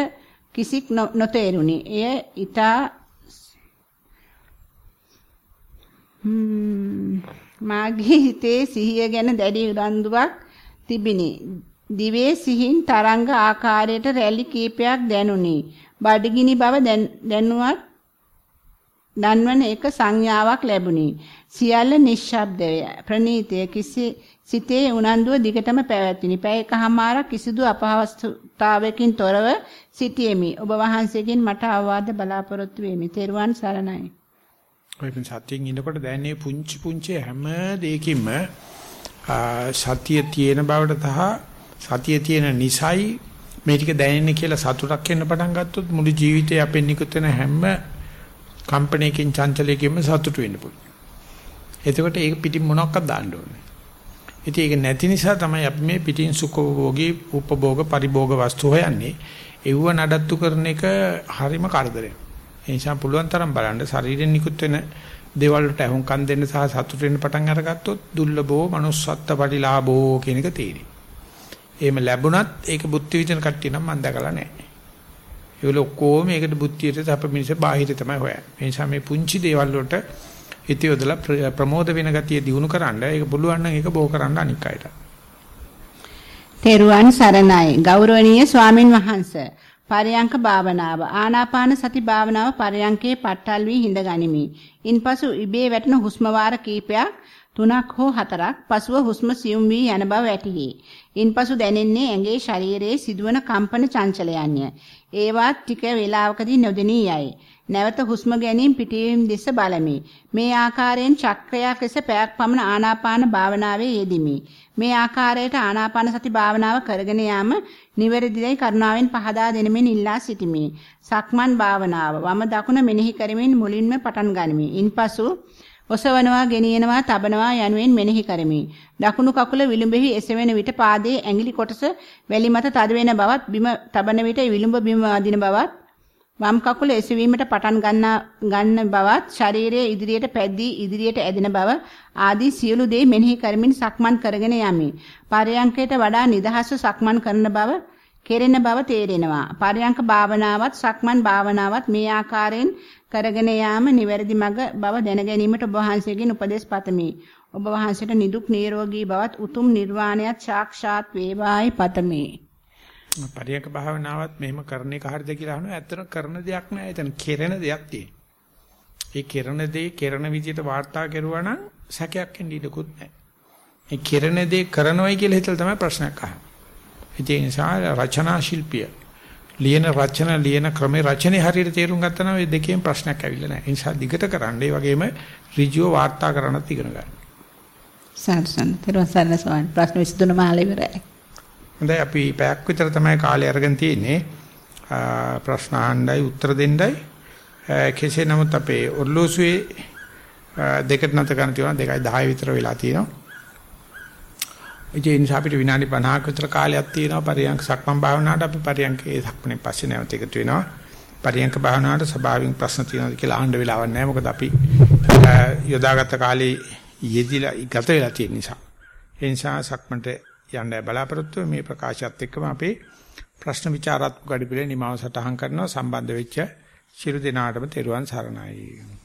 Speaker 2: කිසික් නොතේරුණි. එය ඊතා මාගේ හිතේ සිහිය ගැන දැඩි උනන්දුවක් තිබිනි. දිවේ සිහින් තරංග ආකාරයට රැලි කීපයක් දැනුනි. බඩගිනි බව දැනුවත් දන්වන එක සංඥාවක් ලැබුණි. සියල්ල නිශ්ශබ්දය. ප්‍රනීතය කිසි සිතේ උනන්දුව දිගටම පැවැත්විනි. පැය එකහමාරක් කිසිදු අපහසුතාවයකින් තොරව සිටියෙමි. ඔබ වහන්සේගෙන් මට අවවාද බලාපොරොත්තු වෙමි. තෙරුවන් සරණයි.
Speaker 1: ඔය සතියෙන් ඉන්නකොට දැනෙන්නේ පුංචි පුංචි හැම දෙයකින්ම සතිය තියෙන බවට තහ සතිය තියෙන නිසයි මේ ටික දැනෙන්නේ කියලා සතුටක් එන්න පටන් ගත්තොත් මුළු ජීවිතේ අපෙන් නිකුත් වෙන හැම කම්පණයකින් චංචලයකින්ම සතුට වෙන්න පුළුවන්. එතකොට ඒක පිටින් මොනක්වත් දාන්න ඕනේ. ඉතින් ඒක නැති නිසා තමයි අපි මේ පිටින් සුඛෝභෝගී උපභෝග පරිභෝග වස්තු හොයන්නේ. ඒව නඩත්තු කරන එක හරිම කරදරයක්. ඒ නිසා පුළුවන් තරම් බලන්න ශරීරයෙන් නිකුත් වෙන දේවල් වලට අහුම්කම් දෙන්න සහ සතුට වෙන්න පටන් අරගත්තොත් දුර්ලභෝ manussත්ත්ව පරිලාභෝ කියන එක තේරෙයි. එහෙම ලැබුණත් ඒක බුද්ධි විදින කට්ටිය නම් මම දැකලා නැහැ. ඒවල ඔක්කොම මේකට බුද්ධියට අප මිනිස්ස බාහිර තමයි හොයන්නේ. ඒ නිසා මේ පුංචි දේවල් වලට හිතියොදලා ප්‍රමෝද වෙන ගතිය දිනු කරන්න ඒක පුළුවන් නම් ඒක බෝ කරන්න අනික් අයට.
Speaker 2: තෙරුවන් සරණයි ගෞරවනීය ස්වාමින් වහන්සේ පරයන්ක භාවනාව ආනාපාන සති භාවනාව පරයන්කේ පට්ටල් වී හිඳ ගනිමි. ඉන්පසු ඉබේ වැටෙන හුස්ම වාර කීපයක් තුනක් හෝ හතරක් පසුව හුස්ම සියුම් වී යන බව වැටහි. ඉන්පසු දැනෙන්නේ ඇඟේ ශරීරයේ සිදුවන කම්පන චංචලයන්ය. ඒවත් ටික වේලාවකදී නොදෙනී යයි. නැවත හුස්ම ගැනීම පිටවීම දෙස බලමි. මේ ආකාරයෙන් චක්‍රයක් ලෙස පැයක් පමණ ආනාපාන භාවනාවේ යෙදිමි. මේ ආකාරයට ආනාපාන සති භාවනාව කරගෙන යාම නිවැරදිදයි කරුණාවෙන් පහදා දෙනමින් ඉල්ලා සිටිමි. සක්මන් භාවනාව වම දකුණ මෙනෙහි කරමින් මුලින්ම පටන් ගනිමි. ඉන්පසු ඔසවනවා, ගෙනියනවා, තබනවා යනුවෙන් මෙනෙහි කරමි. දකුණු කකුල විලුඹෙහි එසවෙන විට පාදයේ ඇඟිලි කොටස වැලි මත තද වෙන බවත්, බිම තබන විට විලුඹ බිම වදින බවත් වම් කකුල එසවීමට පටන් ගන්නා ගන්න බවත් ශරීරයේ ඉදිරියට පැද්දී ඉදිරියට ඇදෙන බව ආදී සියලු දේ මෙනෙහි කරමින් සක්මන් කරගෙන යමි. පරයන්කයට වඩා නිදහස්ව සක්මන් කරන බව කෙරෙන බව තේරෙනවා. පරයන්ක භාවනාවත් සක්මන් භාවනාවත් මේ ආකාරයෙන් කරගෙන යාම නිවැරදි මඟ බව දැන ගැනීමට ඔබ වහන්සේගෙන් උපදෙස් පතමි. ඔබ වහන්සේට නිදුක් නිරෝගී බවත් උතුම් නිර්වාණයත් සාක්ෂාත් වේවායි පතමි.
Speaker 1: පරියක භාවනාවත් මෙහෙම කරන එක හරියද කියලා අහනවා. ඇත්තට කරන දෙයක් නෑ. එතන කෙරෙන දෙයක් තියෙනවා. ඒ කෙරෙන දේ කෙරෙන විදිහට වාර්තා කරුවා නම් සැකයක් එන්න ඉඩකුත් නෑ. මේ කෙරෙන දේ කරනවයි කියලා හිතලා තමයි ප්‍රශ්නයක් අහන්නේ. ඒ නිසා රචනා ශිල්පිය ලියන රචන ලියන ක්‍රමේ රචනයේ හරියට තේරුම් ගත්තා නම් මේ දෙකේම ප්‍රශ්නයක් ඇවිල්ලා නැහැ. ඒ නිසා දිගට කරන්න. ඒ වගේම ඍජුව වාර්තා කරන්නත් ඉගෙන ගන්න.
Speaker 2: සාරසන් ඊට පස්සේ ප්‍රශ්න විසඳුන මාළ ඉවරයි.
Speaker 1: හොඳයි අපි පැයක් විතර තමයි කාලය අරගෙන තියෙන්නේ. ප්‍රශ්න අහන්නයි උත්තර දෙන්නයි. කෙසේ නමුත් අපේ ඔර්ලෝසුවේ දෙකට නැත ගන්න තියෙනවා 2:10 විතර වෙලා තියෙනවා. ඒ නිසා අපිට විනාඩි 50ක විතර කාලයක් තියෙනවා පරියන්ක සක්මන් භාවනාවට අපි පරියන්කේ සක්මනේ පස්සේ නැවත එකතු වෙනවා. පරියන්ක භාවනාවට ස්වභාවික ප්‍රශ්න තියෙනවද කියලා අහන්න වෙලාවක් නැහැ. මොකද අපි යොදාගත්ත කාලේ යෙදිලා ගත වෙලා තියෙන නිසා. ඒ නිසා සක්මන්ට යන්න බලාපොරොත්තු මේ ප්‍රකාශයත් එක්කම අපේ ප්‍රශ්න විචාරාත්මක වැඩපිළිවෙල නිමාව සටහන් කරනවා. සම්බන්ධ වෙච්ච ශිරු දිනාටම තෙරුවන් සරණයි.